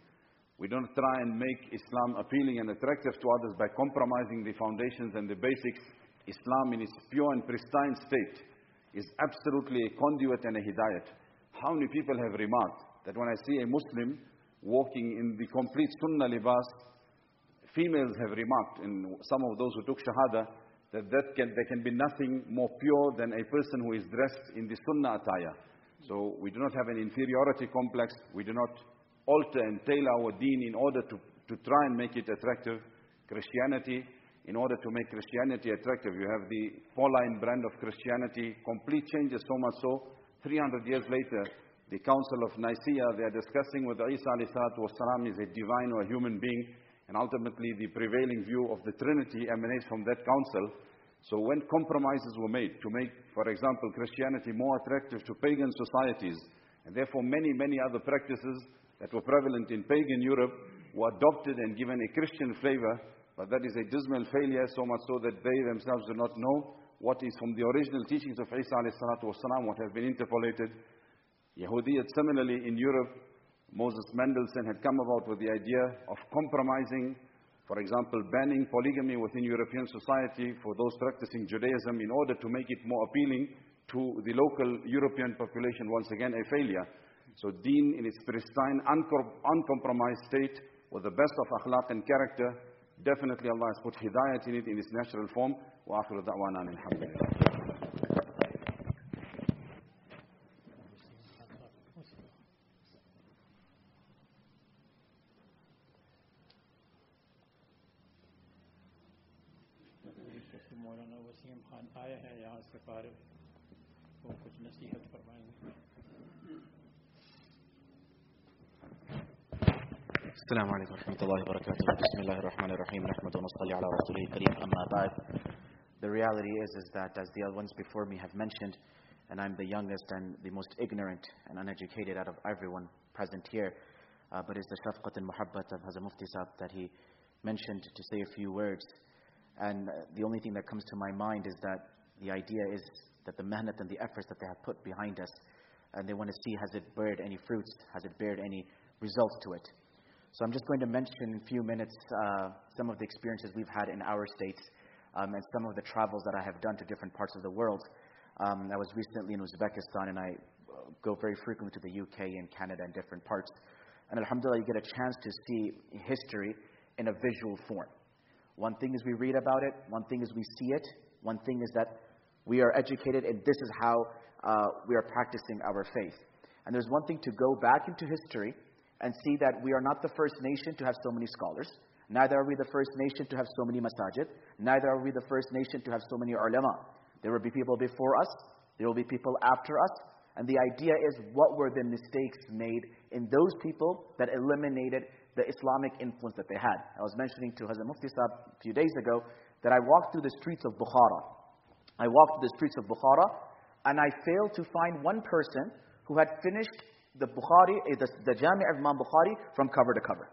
We don't try and make Islam appealing and attractive to others by compromising the foundations and the basics. Islam in its pure and pristine state is absolutely a conduit and a hidayat. How many people have remarked that when I see a Muslim walking in the complete sunnah libas, females have remarked, and some of those who took shahada, that, that can, there can be nothing more pure than a person who is dressed in the sunnah attire. So we do not have an inferiority complex. We do not alter and tailor our deen in order to, to try and make it attractive. Christianity, in order to make Christianity attractive, you have the Pauline brand of Christianity, complete changes so much so. 300 years later, the Council of Nicaea, they are discussing whether Isa والسلام, is a divine or a human being. And ultimately, the prevailing view of the Trinity emanates from that council. So when compromises were made to make, for example, Christianity more attractive to pagan societies, and therefore many, many other practices that were prevalent in pagan Europe were adopted and given a Christian flavor, but that is a dismal failure, so much so that they themselves do not know what is from the original teachings of Isa والسلام, what has been interpolated. Yahudiyat similarly in Europe Moses Mendelssohn had come about with the idea of compromising, for example, banning polygamy within European society for those practicing Judaism in order to make it more appealing to the local European population. Once again, a failure. So deen in its pristine, uncompromised state, with the best of akhlaq and character, definitely Allah has put hidayat in it in its natural form. وآخر دعوانا الحمد لله السلام عليكم ورحمة الله وبركاته بسم الله الرحمن الرحيم نحمد ونصلي على رسوله الكريم أما بعد The reality is, is that as the other ones before me have mentioned, and I'm the youngest and the most ignorant and uneducated out of everyone present here, uh, but it's the shafqat and muhabbat of Hazrat Mufti Saab that he mentioned to say a few words. And uh, the only thing that comes to my mind is that the idea is that the mehnat and the efforts that they have put behind us, and they want to see has it bared any fruits, has it bared any results to it. So I'm just going to mention in a few minutes uh, some of the experiences we've had in our states um, and some of the travels that I have done to different parts of the world. Um, I was recently in Uzbekistan and I uh, go very frequently to the UK and Canada and different parts. And Alhamdulillah, you get a chance to see history in a visual form. One thing is we read about it, one thing is we see it, one thing is that we are educated and this is how uh, we are practicing our faith. And there's one thing to go back into history and see that we are not the first nation to have so many scholars. Neither are we the first nation to have so many masajid. Neither are we the first nation to have so many ulama. There will be people before us. There will be people after us. And the idea is what were the mistakes made in those people that eliminated the Islamic influence that they had. I was mentioning to Hazrat Mufti a few days ago that I walked through the streets of Bukhara. I walked through the streets of Bukhara and I failed to find one person who had finished the Bukhari, eh, the, the Jami' of Imam Bukhari from cover to cover.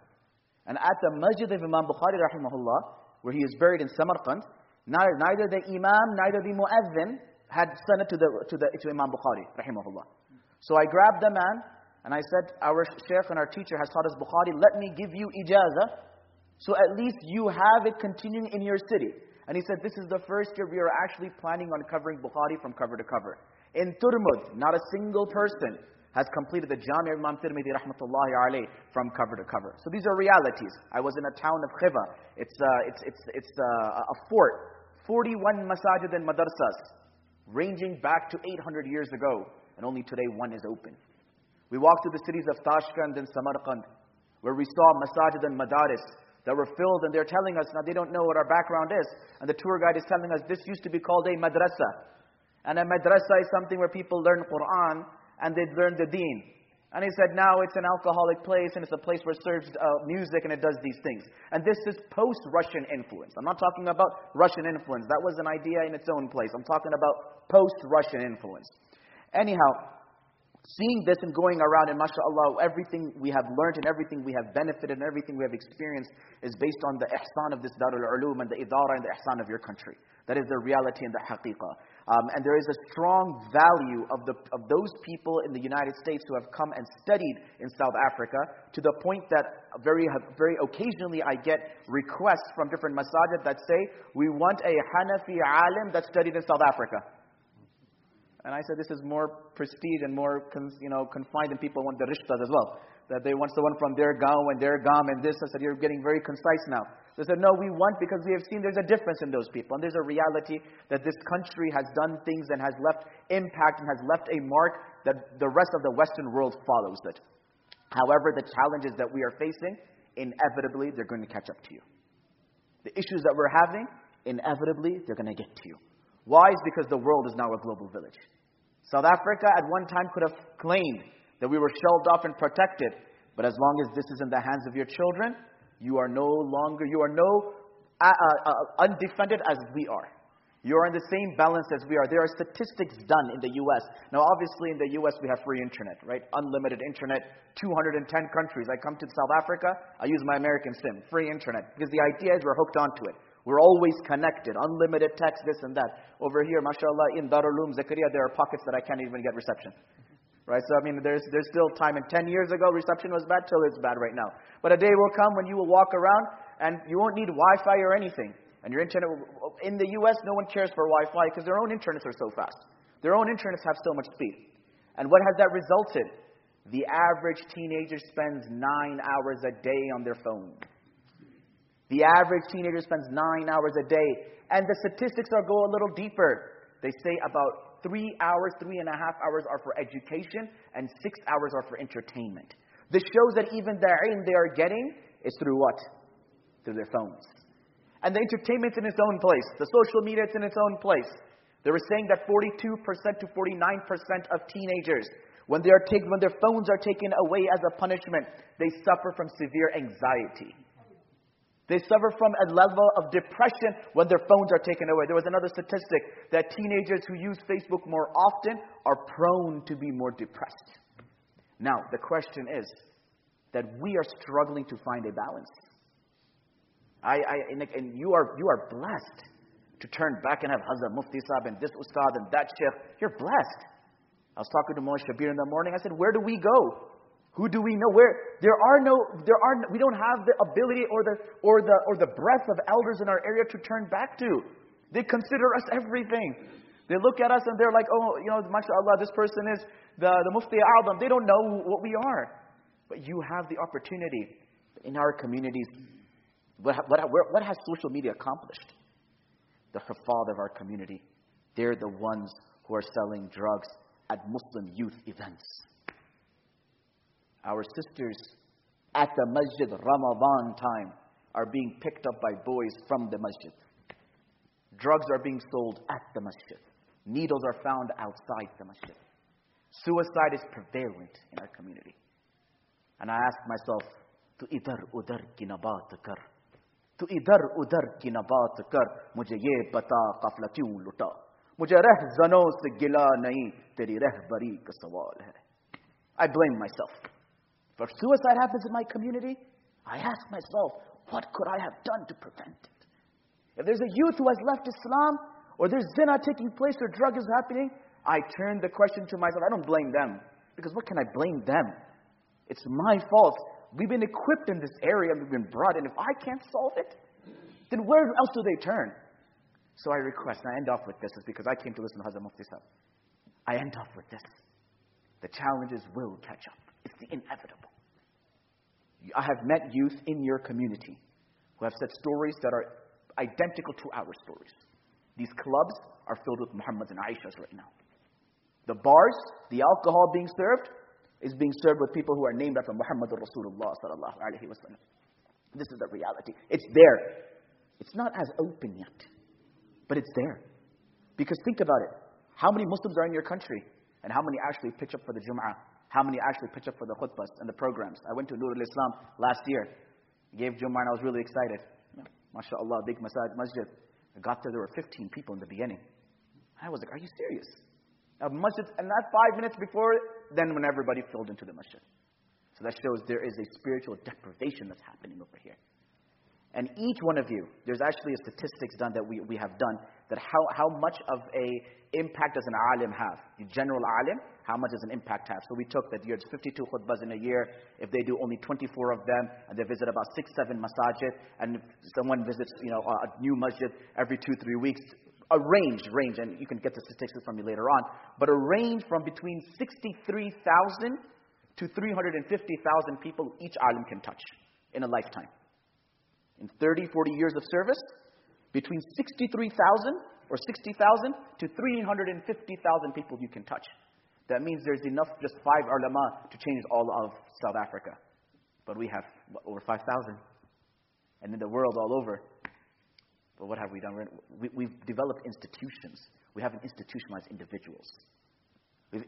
And at the Masjid of Imam Bukhari, rahimahullah, where he is buried in Samarkand, neither, neither the Imam, neither the Mu'adhin had sent it to, the, to, the, to Imam Bukhari, rahimahullah. So I grabbed the man, and I said, our Shaykh and our teacher has taught us Bukhari, let me give you ijazah, so at least you have it continuing in your city. And he said, this is the first year we are actually planning on covering Bukhari from cover to cover. In Turmud, not a single person has completed the Jami' Imam Tirmidhi rahmatullahi alayh from cover to cover. So these are realities. I was in a town of Khiva. It's, uh, it's, it's, it's uh, a fort. 41 masajid and madrasas, ranging back to 800 years ago. And only today one is open. We walked through the cities of Tashkent and Samarkand, where we saw masajid and madaris that were filled, and they're telling us, now they don't know what our background is, and the tour guide is telling us this used to be called a madrasa. And a madrasa is something where people learn Quran and they'd learn the deen. And he said, now it's an alcoholic place and it's a place where it serves uh, music and it does these things. And this is post-Russian influence. I'm not talking about Russian influence. That was an idea in its own place. I'm talking about post-Russian influence. Anyhow, seeing this and going around, and mashallah, everything we have learned and everything we have benefited and everything we have experienced is based on the ihsan of this Darul Ulum and the idara and the ihsan of your country. That is the reality and the haqiqah. Um, and there is a strong value of, the, of those people in the United States who have come and studied in South Africa to the point that very, very occasionally I get requests from different masajid that say, we want a Hanafi alim that studied in South Africa. And I said, this is more prestige and more you know, confined than people want the rishtas as well. That they want someone from their gaon and their gam and this. I said, you're getting very concise now. They said, no, we want because we have seen there's a difference in those people. And there's a reality that this country has done things and has left impact and has left a mark that the rest of the Western world follows it. However, the challenges that we are facing, inevitably, they're going to catch up to you. The issues that we're having, inevitably, they're going to get to you. Why? Is because the world is now a global village. South Africa at one time could have claimed that we were shelled off and protected. But as long as this is in the hands of your children, you are no longer, you are no uh, uh, uh, undefended as we are. You are in the same balance as we are. There are statistics done in the US. Now, obviously, in the US, we have free internet, right? Unlimited internet, 210 countries. I come to South Africa, I use my American SIM, free internet. Because the idea is we're hooked onto it. We're always connected. Unlimited text, this and that. Over here, mashallah, in Darul Uloom, Zakaria, there are pockets that I can't even get reception. Right? So, I mean, there's, there's still time. And 10 years ago, reception was bad, till it's bad right now. But a day will come when you will walk around and you won't need Wi Fi or anything. And your internet, in the US, no one cares for Wi Fi because their own internets are so fast. Their own internets have so much speed. And what has that resulted? The average teenager spends nine hours a day on their phone. The average teenager spends nine hours a day. And the statistics are go a little deeper. They say about three hours, three and a half hours are for education, and six hours are for entertainment. This shows that even the ilm they are getting is through what? Through their phones. And the entertainment's in its own place. The social media in its own place. They were saying that 42% to 49% of teenagers, when, they are take, when their phones are taken away as a punishment, they suffer from severe anxiety. They suffer from a level of depression when their phones are taken away. There was another statistic that teenagers who use Facebook more often are prone to be more depressed. Now, the question is that we are struggling to find a balance. I, I, and, and you, are, you are blessed to turn back and have Hazrat Mufti Sahib and this Ustad and that Sheikh. You're blessed. I was talking to Mosh Shabir in the morning. I said, Where do we go? Who do we know? Where there are no, there are, we don't have the ability or the or the or the breadth of elders in our area to turn back to. They consider us everything. They look at us and they're like, oh, you know, mashallah, this person is the, the Mufti A'zam. They don't know what we are. But you have the opportunity in our communities. What, what, what has social media accomplished? The hafad of our community. They're the ones who are selling drugs at Muslim youth events. Our sisters at the masjid Ramadan time are being picked up by boys from the masjid. Drugs are being sold at the masjid. Needles are found outside the masjid. Suicide is prevalent in our community. And I ask myself, to idhar udhar کی نہ kar, to idhar udhar ادھر کی kar, mujhe ye bata یہ بتا قافلہ کیوں لٹا مجھے رہ زنوں سے گلا نہیں تیری رہبری I blame myself. If suicide happens in my community, I ask myself, what could I have done to prevent it? If there's a youth who has left Islam, or there's zina taking place, or drug is happening, I turn the question to myself. I don't blame them. Because what can I blame them? It's my fault. We've been equipped in this area, we've been brought in. If I can't solve it, then where else do they turn? So I request, and I end off with this, is because I came to listen to Hazrat Mufti Sahib. I end off with this. The challenges will catch up. It's the inevitable. I have met youth in your community who have said stories that are identical to our stories. These clubs are filled with Muhammads and Aishas right now. The bars, the alcohol being served, is being served with people who are named after Muhammad Rasulullah sallallahu alaihi wasallam. This is the reality. It's there. It's not as open yet, but it's there. Because think about it. How many Muslims are in your country? And how many actually pitch up for the Jum'ah? How many actually pitch up for the khutbahs and the programs? I went to Nur al-Islam last year. Gave Jum'ah and I was really excited. MashaAllah, big masjid, masjid. I got there, there were 15 people in the beginning. I was like, are you serious? A masjid, and not five minutes before, then when everybody filled into the masjid. So that shows there is a spiritual deprivation that's happening over here. And each one of you, there's actually a statistics done that we, we have done that how, how much of a impact does an alim have? The general alim, how much does an impact have? So we took that there's 52 khutbahs in a year. If they do only 24 of them, and they visit about six, seven masajid, and if someone visits, you know, a new masjid every two, three weeks, a range, range, and you can get the statistics from me later on, but a range from between 63,000 to 350,000 people each alim can touch in a lifetime. In 30, 40 years of service, between 63,000 or 60,000 to 350,000 people you can touch. That means there's enough, just five ulama, to change all of South Africa. But we have over 5,000. And in the world all over. But what have we done? We, we've developed institutions. We haven't institutionalized individuals. We've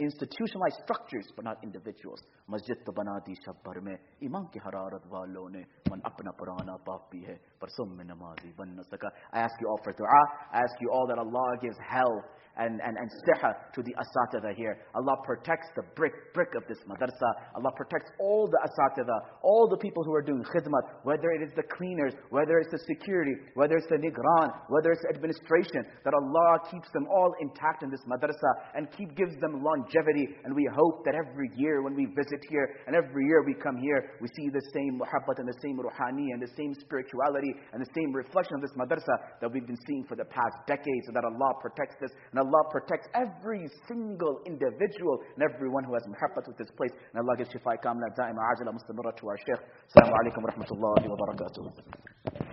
institutionalized structures, but not individuals. Masjid to bana di shab bhar mein iman ki hararat ne man apna purana paap bhi hai par sum namazi ban na saka. I ask you all for dua. I ask you all that Allah gives health and, and, and siha to the asatida here. Allah protects the brick, brick of this madrasa. Allah protects all the asatida, all the people who are doing khidmat, whether it is the cleaners, whether it's the security, whether it's the nigran, whether it's administration, that Allah keeps them all intact in this madrasa and keep gives them longevity. And we hope that every year when we visit here and every year we come here, we see the same muhabbat and the same ruhani and the same spirituality and the same reflection of this madrasa that we've been seeing for the past decades, so that Allah protects this and Allah protects every single individual and everyone who has muhabbat with this place. And Allah gives shifa kamla da'ima ajala mustamira to our Shaykh. Assalamu alaikum wa rahmatullahi wa barakatuh.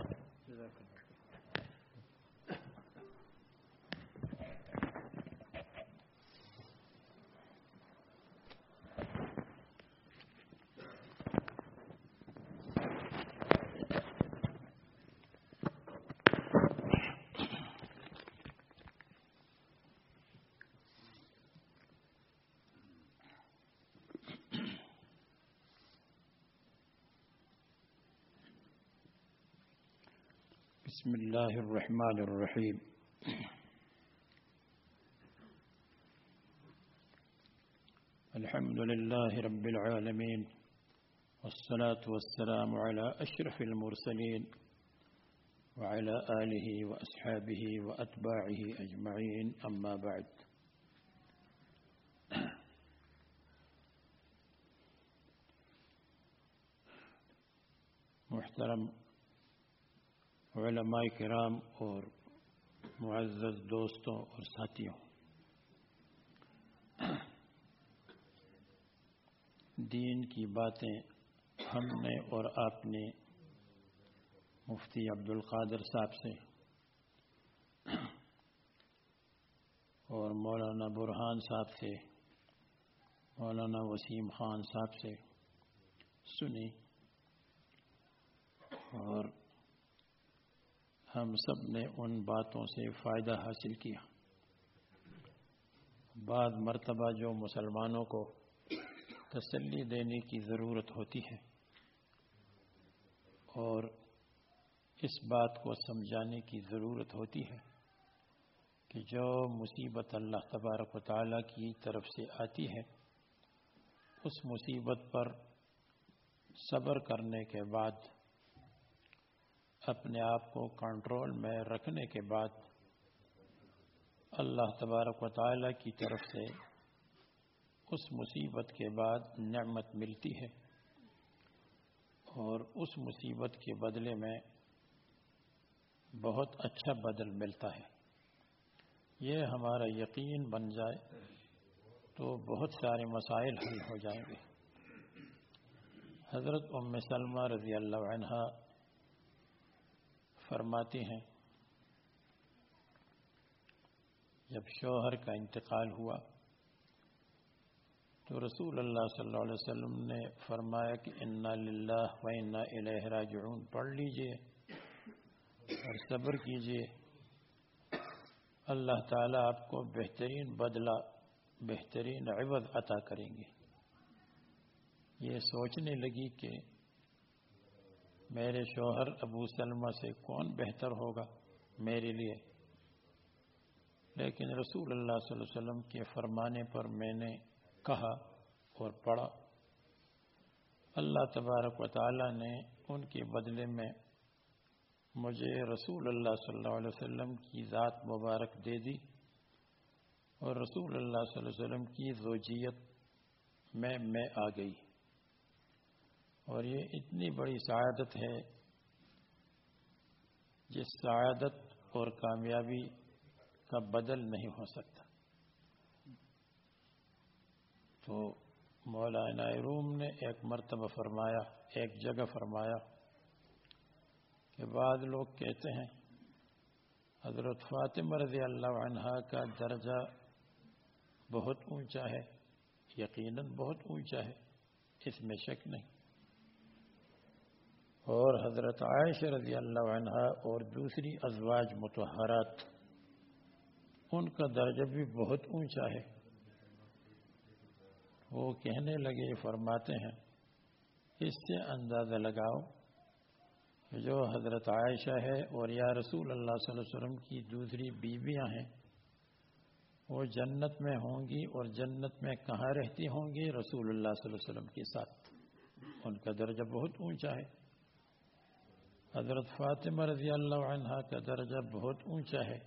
بسم الله الرحمن الرحيم. الحمد لله رب العالمين والصلاة والسلام على أشرف المرسلين وعلى آله وأصحابه وأتباعه أجمعين أما بعد. محترم علماء کرام اور معزز دوستوں اور ساتھیوں۔ دین کی باتیں ہم نے اور آپ نے مفتی عبد القادر صاحب سے اور مولانا برحان صاحب سے، مولانا وسیم خان صاحب سے سنی اور ہم سب نے ان باتوں سے فائدہ حاصل کیا۔ بعد مرتبہ جو مسلمانوں کو تسلی دینے کی ضرورت ہوتی ہے اور اس بات کو سمجھانے کی ضرورت ہوتی ہے کہ جو مصیبت اللہ تبارک و تعالیٰ کی طرف سے آتی ہے، اس مصیبت پر صبر کرنے کے بعد اپنے آپ کو کنٹرول میں رکھنے کے بعد اللہ تبارک و تعالیٰ کی طرف سے اس مصیبت کے بعد نعمت ملتی ہے اور اس مصیبت کے بدلے میں بہت اچھا بدل ملتا ہے۔ یہ ہمارا یقین بن جائے تو بہت سارے مسائل حل ہو جائیں گے۔ حضرت ام سلمہ رضی اللہ عنہ فرماتے ہیں، جب شوہر کا انتقال ہوا تو رسول اللہ صلی اللہ علیہ وسلم نے فرمایا کہ انا للہ و انا الیہ راجعون۔ پڑھ لیجیے اور صبر کیجیے۔ اللہ تعالیٰ آپ کو بہترین بدلہ، بہترین عوض عطا کریں گے۔ یہ سوچنے لگی کہ میرے شوہر ابو سلمہ سے کون بہتر ہوگا میرے لیے؟ لیکن رسول اللہ صلی اللہ علیہ وسلم کے فرمانے پر میں نے کہا اور پڑھا۔ اللہ تبارک و تعالی نے ان کے بدلے میں مجھے رسول اللہ صلی اللہ علیہ وسلم کی ذات مبارک دے دی اور رسول اللہ صلی اللہ علیہ وسلم کی زوجیت میں میں آ گئی۔ اور یہ اتنی بڑی سعادت ہے جس سعادت اور کامیابی کا بدل نہیں ہو سکتا۔ تو مولانا روم نے ایک مرتبہ فرمایا، ایک جگہ فرمایا کہ بعض لوگ کہتے ہیں، حضرت فاطمہ رضی اللہ عنہ کا درجہ بہت اونچا ہے، یقیناً بہت اونچا ہے، اس میں شک نہیں۔ اور حضرت عائشہ رضی اللہ عنہ اور دوسری ازواج متحرات ان کا درجہ بھی بہت اونچا ہے۔ وہ کہنے لگے، فرماتے ہیں، اس سے اندازہ لگاؤ جو حضرت عائشہ ہے اور یا رسول اللہ صلی اللہ علیہ وسلم کی دوسری بیویاں ہیں، وہ جنت میں ہوں گی اور جنت میں کہاں رہتی ہوں گی؟ رسول اللہ صلی اللہ علیہ وسلم کے ساتھ۔ ان کا درجہ بہت اونچا ہے۔ حضرت فاطمہ رضی اللہ عنہ کا درجہ بہت اونچا ہے۔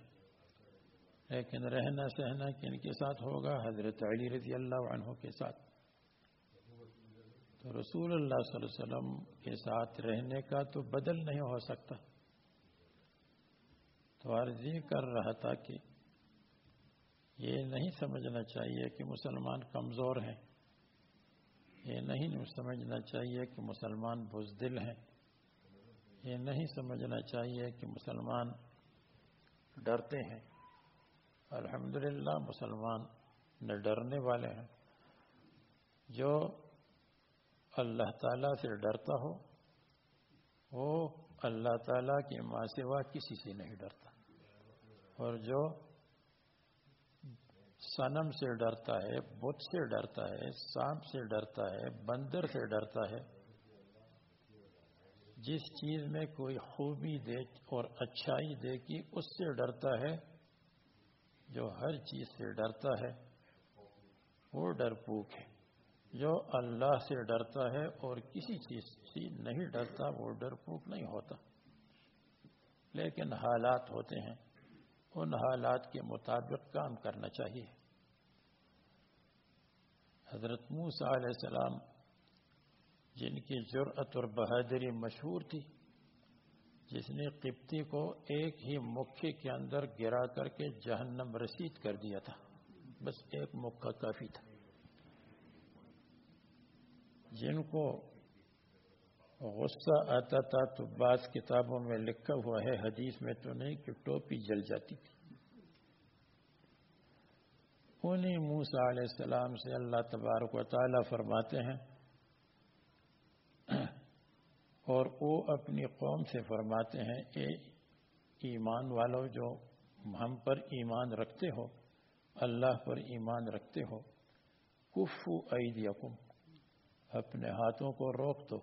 لیکن رہنا سہنا کن کے ساتھ ہوگا؟ حضرت علی رضی اللہ عنہ کے ساتھ۔ تو رسول اللہ صلی اللہ علیہ وسلم کے ساتھ رہنے کا تو بدل نہیں ہو سکتا۔ تو عرض یہ کر رہا تھا کہ یہ نہیں سمجھنا چاہیے کہ مسلمان کمزور ہیں۔ یہ نہیں سمجھنا چاہیے کہ مسلمان بزدل ہیں۔ یہ نہیں سمجھنا چاہیے کہ مسلمان ڈرتے ہیں۔ الحمدللہ، مسلمان نہ ڈرنے والے ہیں۔ جو اللہ تعالیٰ سے ڈرتا ہو، وہ اللہ تعالیٰ کے ماں سوا کسی سے نہیں ڈرتا۔ اور جو سنم سے ڈرتا ہے، بت سے ڈرتا ہے، سانپ سے ڈرتا ہے، بندر سے ڈرتا ہے جس چیز میں کوئی خوبی دے اور اچھائی دے اس سے ڈرتا ہے، جو ہر چیز سے ڈرتا ہے، وہ ڈرپوک ہے۔ جو اللہ سے ڈرتا ہے اور کسی چیز سے نہیں ڈرتا، وہ ڈرپوک نہیں ہوتا۔ لیکن حالات ہوتے ہیں، ان حالات کے مطابق کام کرنا چاہیے۔ حضرت موسیٰ علیہ السلام جن کی جرأت اور بہادری مشہور تھی، جس نے قبطی کو ایک ہی مکھے کے اندر گرا کر کے جہنم رسید کر دیا تھا۔ بس ایک مکہ کافی تھا۔ جن کو غصہ آتا تھا تو بعض کتابوں میں لکھا ہوا ہے، حدیث میں تو نہیں کہ ٹوپی جل جاتی تھی۔ انہیں موسیٰ علیہ السلام سے اللہ تبارک و تعالیٰ فرماتے ہیں اور وہ اپنی قوم سے فرماتے ہیں کہ ایمان والوں جو ہم پر ایمان رکھتے ہو، اللہ پر ایمان رکھتے ہو، کفو ایدیکم، اپنے ہاتھوں کو روک دو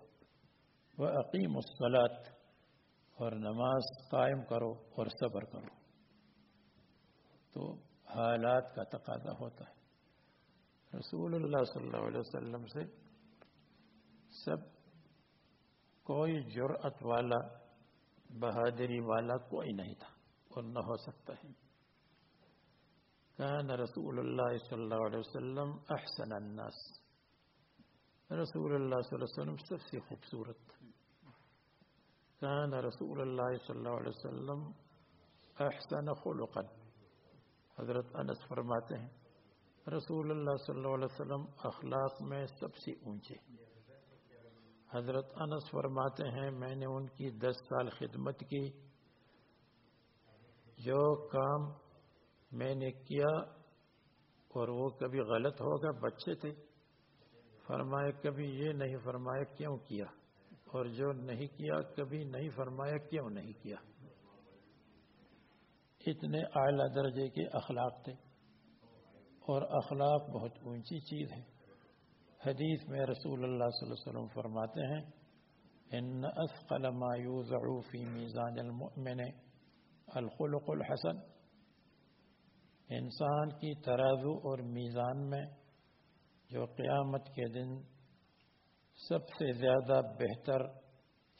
وہ عقیم الصلاط اور نماز قائم کرو اور صبر کرو۔ تو حالات کا تقاضا ہوتا ہے۔ رسول اللہ صلی اللہ علیہ وسلم سے سب کوئی جرأت والا، بہادری والا کوئی نہیں تھا اور نہ ہو سکتا ہے۔ كان رسول اللہ صلی اللہ علیہ وسلم احسن الناس۔ رسول اللہ صلی اللہ علیہ وسلم سب سے خوبصورت كان رسول اللہ صلی اللہ علیہ وسلم احسن خلقا۔ حضرت انس فرماتے ہیں، رسول اللہ صلی اللہ علیہ وسلم اخلاق میں سب سے اونچے۔ حضرت انس فرماتے ہیں، میں نے ان کی دس سال خدمت کی۔ جو کام میں نے کیا اور وہ کبھی غلط ہوگا، بچے تھے۔ فرمایا، کبھی یہ نہیں فرمایا کیوں کیا؟ اور جو نہیں کیا، کبھی نہیں فرمایا کیوں نہیں کیا؟ اتنے اعلیٰ درجے کے اخلاق تھے۔ اور اخلاق بہت اونچی چیز ہے۔ حدیث میں رسول اللہ صلی اللہ علیہ وسلم فرماتے ہیں، ان اثقل ما يوزع في میزان المؤمن الخلق الحسن. انسان کی ترازو اور میزان میں جو قیامت کے دن سب سے زیادہ بہتر،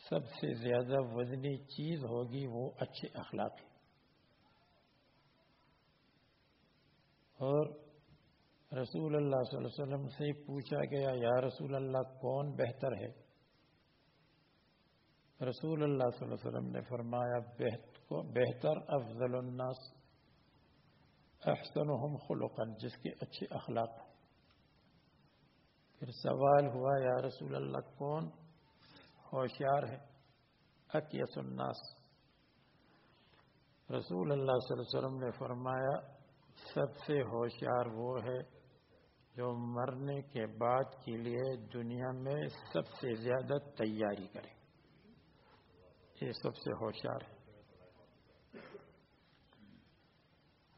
سب سے زیادہ وزنی چیز ہوگی، وہ اچھے اخلاق ہے۔ اور رسول اللہ صلی اللہ علیہ وسلم سے پوچھا گیا، یا رسول اللہ، کون بہتر ہے؟ رسول اللہ صلی اللہ علیہ وسلم نے فرمایا بہتر افضل الناس، احسنهم خلقا، جس کے اچھے اخلاق پھر سوال ہوا، یا رسول اللہ، کون ہوشیار ہے؟ اکیس الناس۔ رسول اللہ صلی اللہ علیہ وسلم نے فرمایا، سب سے ہوشیار وہ ہے جو مرنے کے بعد کے لیے دنیا میں سب سے زیادہ تیاری کرے۔ یہ سب سے ہوشیار ہے۔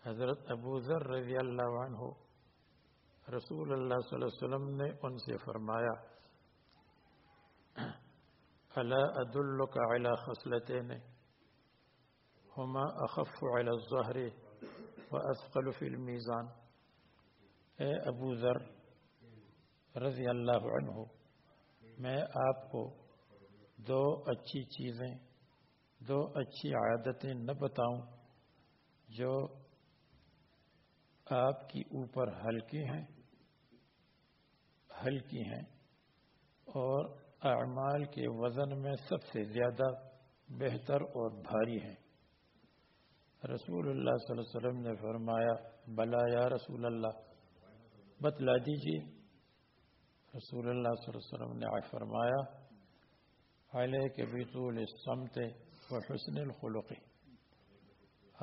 حضرت ابو ذر رضی اللہ عنہ رسول اللہ صلی اللہ علیہ وسلم نے ان سے فرمایا، الا ادلک علی خصلتین؟ ہما اخف علی الظہر و فی المیزان. اے ابو ذر رضی اللہ عنہ، میں آپ کو دو اچھی چیزیں، دو اچھی عادتیں نہ بتاؤں جو آپ کی اوپر ہلکی ہیں ہلکی ہیں اور اعمال کے وزن میں سب سے زیادہ بہتر اور بھاری ہیں۔ رسول اللہ صلی اللہ علیہ وسلم نے فرمایا، بلا یا رسول اللہ بتلا دیجیے رسول اللہ صلی اللہ علیہ وسلم نے فرمایا، علیہ کے بیطول السمت و حسن الخلق۔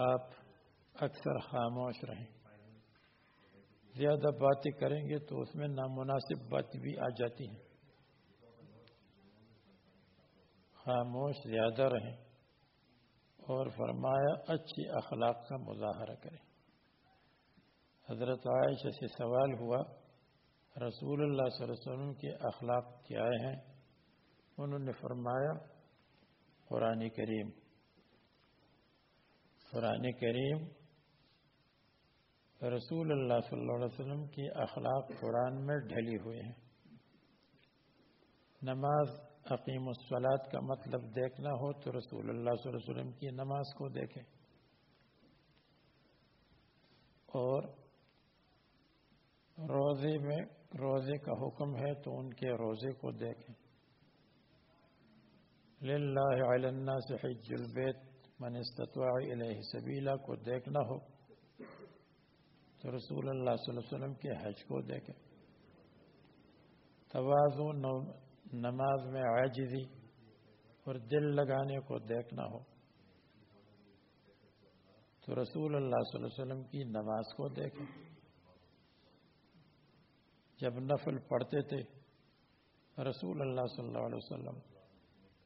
آپ اکثر خاموش رہیں۔ زیادہ باتیں کریں گے تو اس میں نامناسب باتیں بھی آ جاتی ہیں۔ خاموش زیادہ رہیں اور فرمایا، اچھی اخلاق کا مظاہرہ کریں۔ حضرت عائشہ سے سوال ہوا، رسول اللہ صلی اللہ علیہ وسلم کے اخلاق کیا ہیں؟ انہوں نے فرمایا، قرآن کریم۔ قرآن کریم رسول اللہ صلی اللہ علیہ وسلم کی اخلاق قرآن میں ڈھلی ہوئے ہیں۔ نماز عقیم الصلاط کا مطلب دیکھنا ہو تو رسول اللہ صلی اللہ علیہ وسلم کی نماز کو دیکھیں۔ اور روزے میں روزے کا حکم ہے تو ان کے روزے کو دیکھیں۔ للہ علی الناس حج البیت، من استطاع الیہ سبیلہ کو دیکھنا ہو تو رسول اللہ صلی اللہ علیہ وسلم کے حج کو دیکھیں۔ توازو نماز میں عاجزی اور دل لگانے کو دیکھنا ہو تو رسول اللہ صلی اللہ علیہ وسلم کی نماز کو دیکھیں۔ جب نفل پڑھتے تھے، رسول اللہ صلی اللہ علیہ وسلم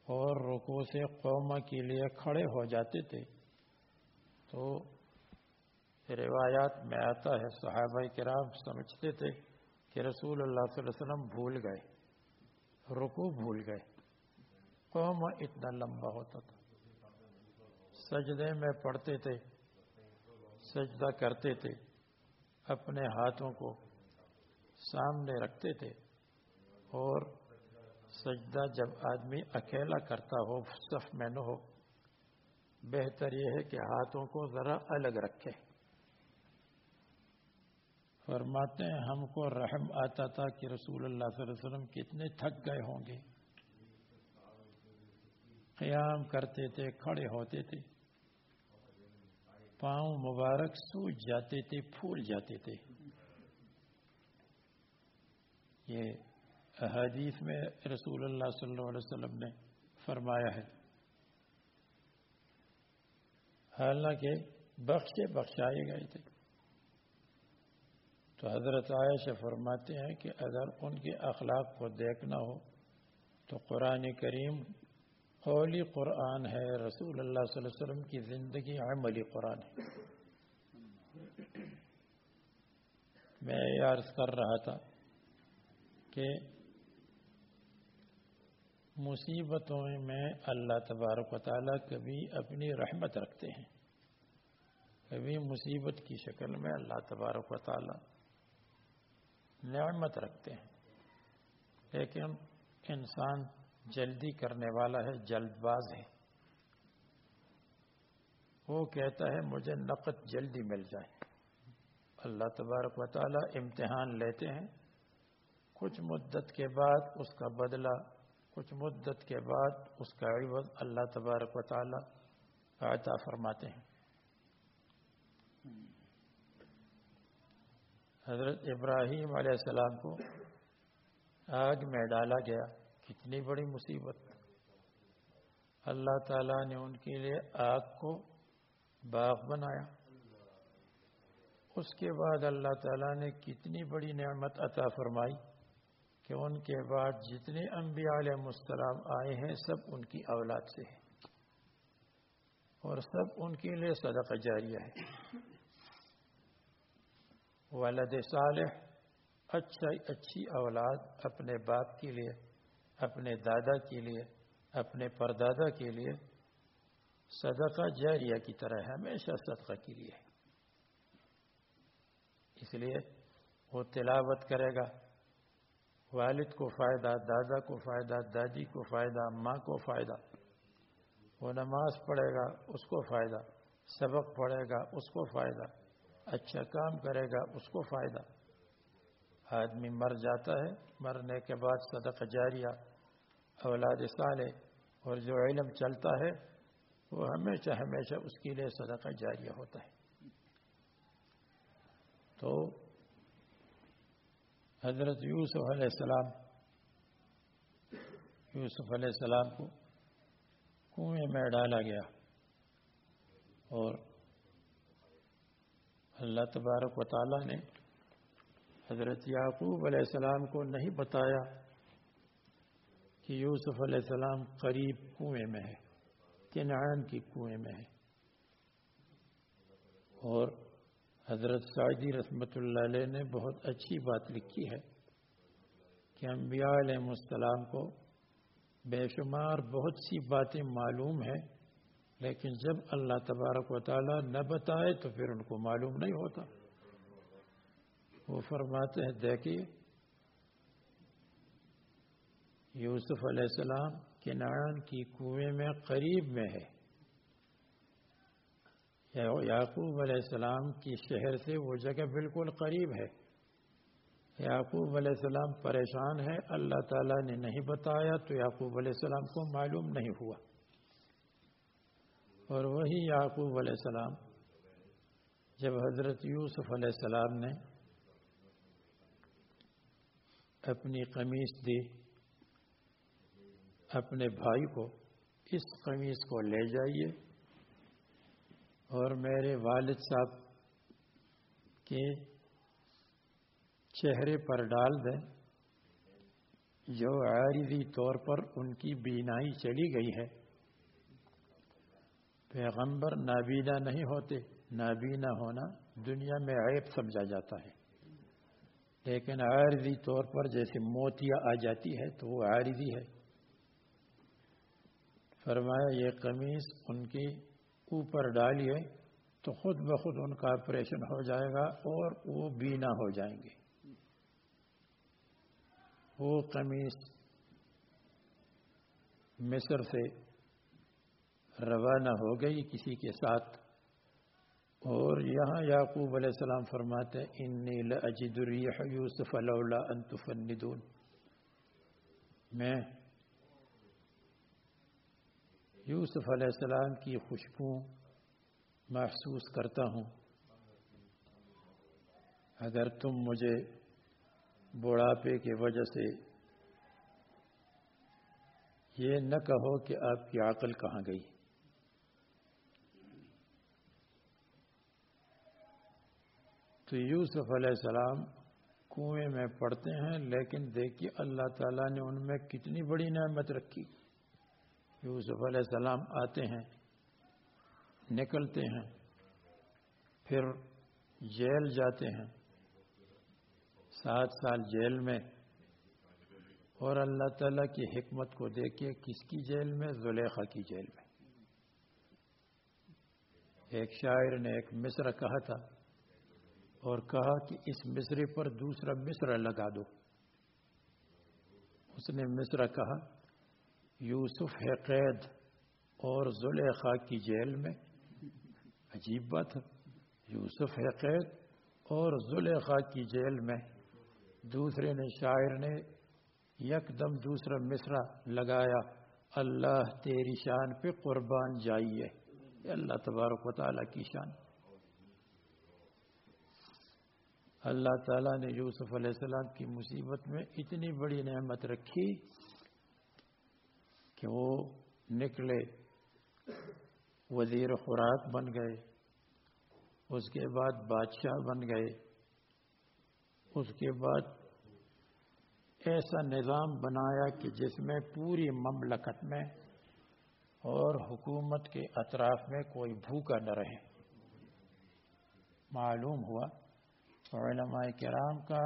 اور رکو سے قوم کے لیے کھڑے ہو جاتے تھے۔ تو روایات میں آتا ہے، صحابہ کرام سمجھتے تھے کہ رسول اللہ صلی اللہ علیہ وسلم بھول گئے رکو بھول گئے۔ قوم اتنا لمبا ہوتا تھا۔ سجدے میں پڑھتے تھے، سجدہ کرتے تھے، اپنے ہاتھوں کو سامنے رکھتے تھے۔ اور سجدہ جب آدمی اکیلا کرتا ہو، صف میں نہ ہو، بہتر یہ ہے کہ ہاتھوں کو ذرا الگ رکھے۔ فرماتے ہیں، ہم کو رحم آتا تھا کہ رسول اللہ صلی اللہ علیہ وسلم کتنے تھک گئے ہوں گے۔ قیام کرتے تھے، کھڑے ہوتے تھے۔ پاؤں مبارک سوج جاتے تھے، پھول جاتے تھے۔ یہ احادیث میں رسول اللہ صلی اللہ علیہ وسلم نے فرمایا ہے۔ حالانکہ بخشے بخشائے گئے تھے۔ تو حضرت عائشہ فرماتے ہیں کہ اگر ان کے اخلاق کو دیکھنا ہو تو قرآن کریم قولی قرآن ہے، رسول اللہ صلی اللہ علیہ وسلم کی زندگی عملی قرآن ہے۔ میں یہ عرض کر رہا تھا کہ مصیبتوں میں اللہ تبارک و تعالیٰ کبھی اپنی رحمت رکھتے ہیں۔ کبھی مصیبت کی شکل میں اللہ تبارک و تعالیٰ نعمت رکھتے ہیں۔ لیکن انسان جلدی کرنے والا ہے، جلد باز ہے۔ وہ کہتا ہے، مجھے نقد جلدی مل جائے۔ اللہ تبارک و تعالیٰ امتحان لیتے ہیں۔ کچھ مدت کے بعد اس کا بدلہ، کچھ مدت کے بعد اس کا عوض اللہ تبارک و تعالیٰ عطا فرماتے ہیں۔ حضرت ابراہیم علیہ السلام کو آگ میں ڈالا گیا۔ کتنی بڑی مصیبت۔ اللہ تعالیٰ نے ان کے لیے آگ کو باغ بنایا۔ اس کے بعد اللہ تعالیٰ نے کتنی بڑی نعمت عطا فرمائی۔ کہ ان کے بعد جتنے انبیاء علیہ السلام آئے ہیں، سب ان کی اولاد سے ہیں۔ اور سب ان کے لیے صدقہ جاریہ ہے۔ والد صالح اچھا اچھی اولاد اپنے باپ کے لیے، اپنے دادا کے لیے، اپنے پردادا کے لیے صدقہ جاریہ کی طرح ہمیشہ صدقہ کے لیے۔ اس لیے وہ تلاوت کرے گا۔ والد کو فائدہ، دادا کو فائدہ، دادی کو فائدہ، ماں کو فائدہ۔ وہ نماز پڑھے گا، اس کو فائدہ۔ سبق پڑھے گا، اس کو فائدہ۔ اچھا کام کرے گا، اس کو فائدہ۔ آدمی مر جاتا ہے، مرنے کے بعد صدق جاریہ، اولاد صالح اور جو علم چلتا ہے، وہ ہمیشہ ہمیشہ اس کے لیے صدقہ جاریہ ہوتا ہے۔ تو حضرت یوسف علیہ السلام، یوسف علیہ السلام کو کنویں میں ڈالا گیا اور اللہ تبارک و تعالیٰ نے حضرت یعقوب علیہ السلام کو نہیں بتایا کہ یوسف علیہ السلام قریب کنویں میں ہے، کنعان کی کنویں میں ہے۔ اور حضرت سعیدی رحمت اللہ علیہ نے بہت اچھی بات لکھی ہے کہ انبیاء علیہ السلام کو بے شمار بہت سی باتیں معلوم ہیں، لیکن جب اللہ تبارک و تعالیٰ نہ بتائے تو پھر ان کو معلوم نہیں ہوتا۔ وہ فرماتے ہیں، دیکھیے، یوسف علیہ السلام کنان کی کنویں میں قریب میں ہے۔ یعقوب علیہ السلام کی شہر سے وہ جگہ بالکل قریب ہے۔ یعقوب علیہ السلام پریشان ہے، اللہ تعالیٰ نے نہیں بتایا تو یعقوب علیہ السلام کو معلوم نہیں ہوا۔ اور وہی یعقوب علیہ السلام، جب حضرت یوسف علیہ السلام نے اپنی قمیص دی، اپنے بھائی کو، اس قمیص کو لے جائیے۔ اور میرے والد صاحب کے چہرے پر ڈال دیں جو عارضی طور پر ان کی بینائی چلی گئی ہے۔ پیغمبر نابینا نہیں ہوتے، نابینا ہونا دنیا میں عیب سمجھا جاتا ہے۔ لیکن عارضی طور پر جیسے موتیا آ جاتی ہے تو وہ عارضی ہے۔ فرمایا یہ قمیص ان کی اوپر ڈالیے تو خود بخود ان کا آپریشن ہو جائے گا اور وہ بینا ہو جائیں گے۔ وہ قمیص مصر سے روانہ ہو گئی کسی کے ساتھ۔ اور یہاں یعقوب علیہ السلام فرماتے انی لأجد الریح یوسف لولا ان تفندون میں یوسف علیہ السلام کی خوشبو محسوس کرتا ہوں۔ اگر تم مجھے بڑھاپے کی وجہ سے یہ نہ کہو کہ آپ کی عقل کہاں گئی۔ تو یوسف علیہ السلام کنویں میں پڑتے ہیں، لیکن دیکھیے اللہ تعالیٰ نے ان میں کتنی بڑی نعمت رکھی۔ یوسف علیہ السلام آتے ہیں، نکلتے ہیں، پھر جیل جاتے ہیں۔ سات سال جیل میں۔ اور اللہ تعالیٰ کی حکمت کو دیکھیے کس کی جیل میں؟ زلیخا کی جیل میں۔ ایک شاعر نے ایک مصر کہا تھا اور کہا کہ اس مصرے پر دوسرا مصر لگا دو۔ اس نے مصر کہا یوسف ہے قید اور زلیخا کی جیل میں۔ عجیب بات ہے۔ یوسف ہے قید اور زلیخا کی جیل میں۔ دوسرے نے شاعر نے یک دم دوسرا مصرا لگایا۔ اللہ تیری شان پہ قربان جائیے۔ اللہ تبارک و تعالیٰ کی شان۔ اللہ تعالیٰ نے یوسف علیہ السلام کی مصیبت میں اتنی بڑی نعمت رکھی۔ کہ وہ نکلے، وزیر خوراک بن گئے، اس کے بعد بادشاہ بن گئے، اس کے بعد ایسا نظام بنایا کہ جس میں پوری مملکت میں اور حکومت کے اطراف میں کوئی بھوکا نہ رہے۔ معلوم ہوا، علماء کرام کا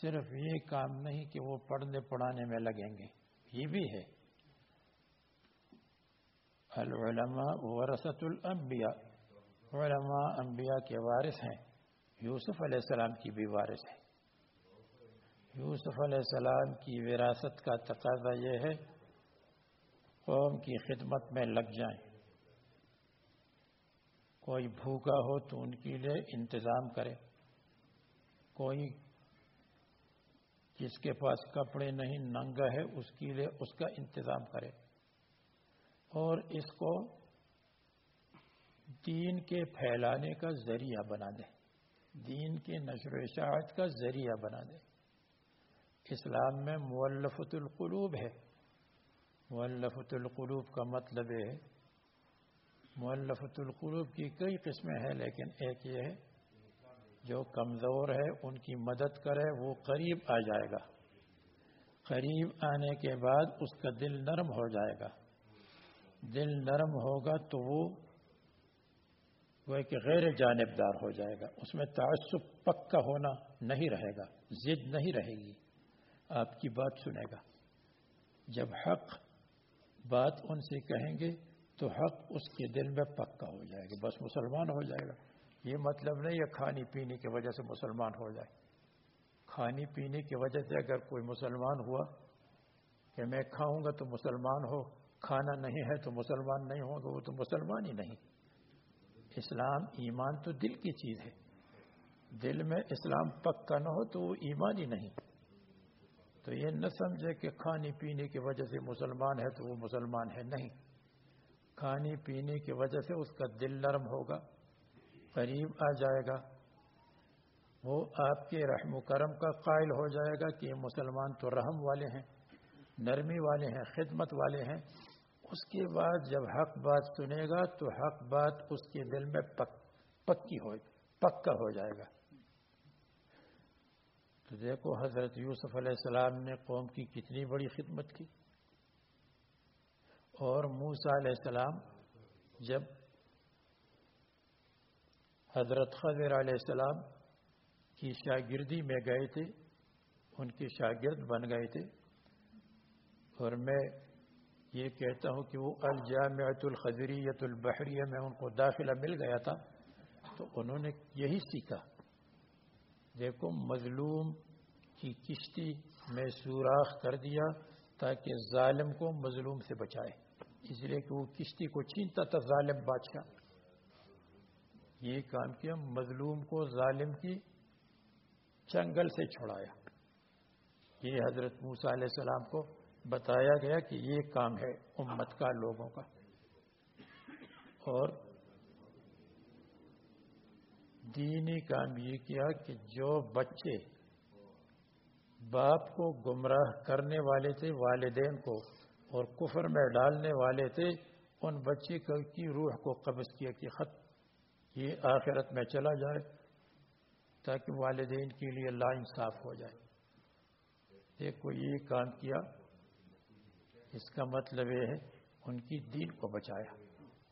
صرف یہ کام نہیں کہ وہ پڑھنے پڑھانے میں لگیں گے، یہ بھی ہے۔ العلماء ورثت الانبیاء۔ علماء انبیاء کے وارث ہیں۔ یوسف علیہ السلام کی بھی وارث ہیں یوسف علیہ السلام کی وراثت کا تقاضا یہ ہے، قوم کی خدمت میں لگ جائیں۔ کوئی بھوکا ہو تو ان کے لیے انتظام کرے۔ کوئی جس کے پاس کپڑے نہیں، ننگا ہے، اس کے لیے اس کا انتظام کرے۔ اور اس کو دین کے پھیلانے کا ذریعہ بنا دے۔ دین کے نشر و اشاعت کا ذریعہ بنا دے۔ اسلام میں مولفت القلوب ہے۔ مولفت القلوب کا مطلب ہے۔ مولفت القلوب کی کئی قسمیں ہیں، لیکن ایک یہ ہے، جو کمزور ہے، ان کی مدد کرے، وہ قریب آ جائے گا۔ قریب آنے کے بعد اس کا دل نرم ہو جائے گا۔ دل نرم ہوگا تو وہ وہ کہ غیر جانبدار ہو جائے گا۔ اس میں تعصب پکا ہونا نہیں رہے گا، ضد نہیں رہے گی۔ آپ کی بات سنے گا۔ جب حق بات ان سے کہیں گے تو حق اس کے دل میں پکا ہو جائے گا، بس مسلمان ہو جائے گا۔ یہ مطلب نہیں ہے کھانے پینے کی وجہ سے مسلمان ہو جائے۔ کھانے پینے کی وجہ سے اگر کوئی مسلمان ہوا کہ میں کھاؤں گا تو مسلمان ہو۔ کھانا نہیں ہے تو مسلمان نہیں ہوگا وہ تو مسلمان ہی نہیں۔ اسلام ایمان تو دل کی چیز ہے۔ دل میں اسلام پکا نہ ہو تو وہ ایمان ہی نہیں۔ تو یہ نہ سمجھے کہ کھانے پینے کی وجہ سے مسلمان ہے تو وہ مسلمان ہے نہیں۔ کھانے پینے کی وجہ سے اس کا دل نرم ہوگا قریب آ جائے گا۔ وہ آپ کے رحم و کرم کا قائل ہو جائے گا کہ یہ مسلمان تو رحم والے ہیں۔ نرمی والے ہیں، خدمت والے ہیں، اس کے بعد جب حق بات سنے گا تو حق بات اس کے دل میں پک، پکی ہو پکا ہو جائے گا۔ تو دیکھو حضرت یوسف علیہ السلام نے قوم کی کتنی بڑی خدمت کی۔ اور موسا علیہ السلام جب حضرت خضر علیہ السلام کی شاگردی میں گئے تھے، ان کے شاگرد بن گئے تھے۔ اور میں یہ کہتا ہوں کہ وہ الجامعۃ الخضریت البحریہ میں ان کو داخلہ مل گیا تھا، تو انہوں نے یہی سیکھا۔ دیکھو، مظلوم کی کشتی میں سوراخ کر دیا تاکہ ظالم کو مظلوم سے بچائے۔ اس لیے کہ وہ کشتی کو چینتا تھا، ظالم بادشاہ۔ یہ کام کیا، مظلوم کو ظالم کی چنگل سے چھڑایا۔ یہ حضرت موسیٰ علیہ السلام کو بتایا گیا کہ یہ کام ہے امت کا، لوگوں کا۔ اور دینی کام یہ کیا کہ جو بچے باپ کو گمراہ کرنے والے تھے، والدین کو، اور کفر میں ڈالنے والے تھے، ان بچے کی روح کو قبض کیا کہ خط، یہ آخرت میں چلا جائے تاکہ والدین کے لیے لا انصاف ہو جائے۔ دیکھو یہ کام کیا۔ اس کا مطلب یہ ہے ان کی دین کو بچایا۔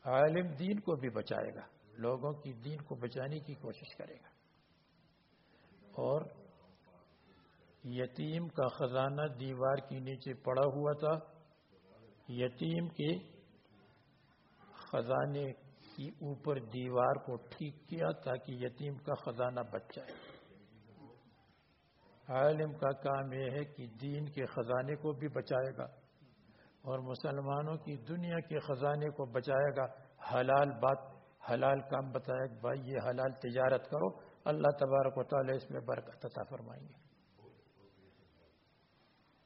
عالم دین کو بھی بچائے گا، لوگوں کی دین کو بچانے کی کوشش کرے گا۔ اور یتیم کا خزانہ دیوار کے نیچے پڑا ہوا تھا۔ یتیم کے خزانے کی اوپر دیوار کو ٹھیک کیا تاکہ یتیم کا خزانہ بچ جائے۔ عالم کا کام یہ ہے کہ دین کے خزانے کو بھی بچائے گا۔ اور مسلمانوں کی دنیا کے خزانے کو بچائے گا۔ حلال بات، حلال کام بتائے گا۔ بھائی، یہ حلال تجارت کرو۔ اللہ تبارک و تعالیٰ اس میں برکت عطا فرمائیں گے۔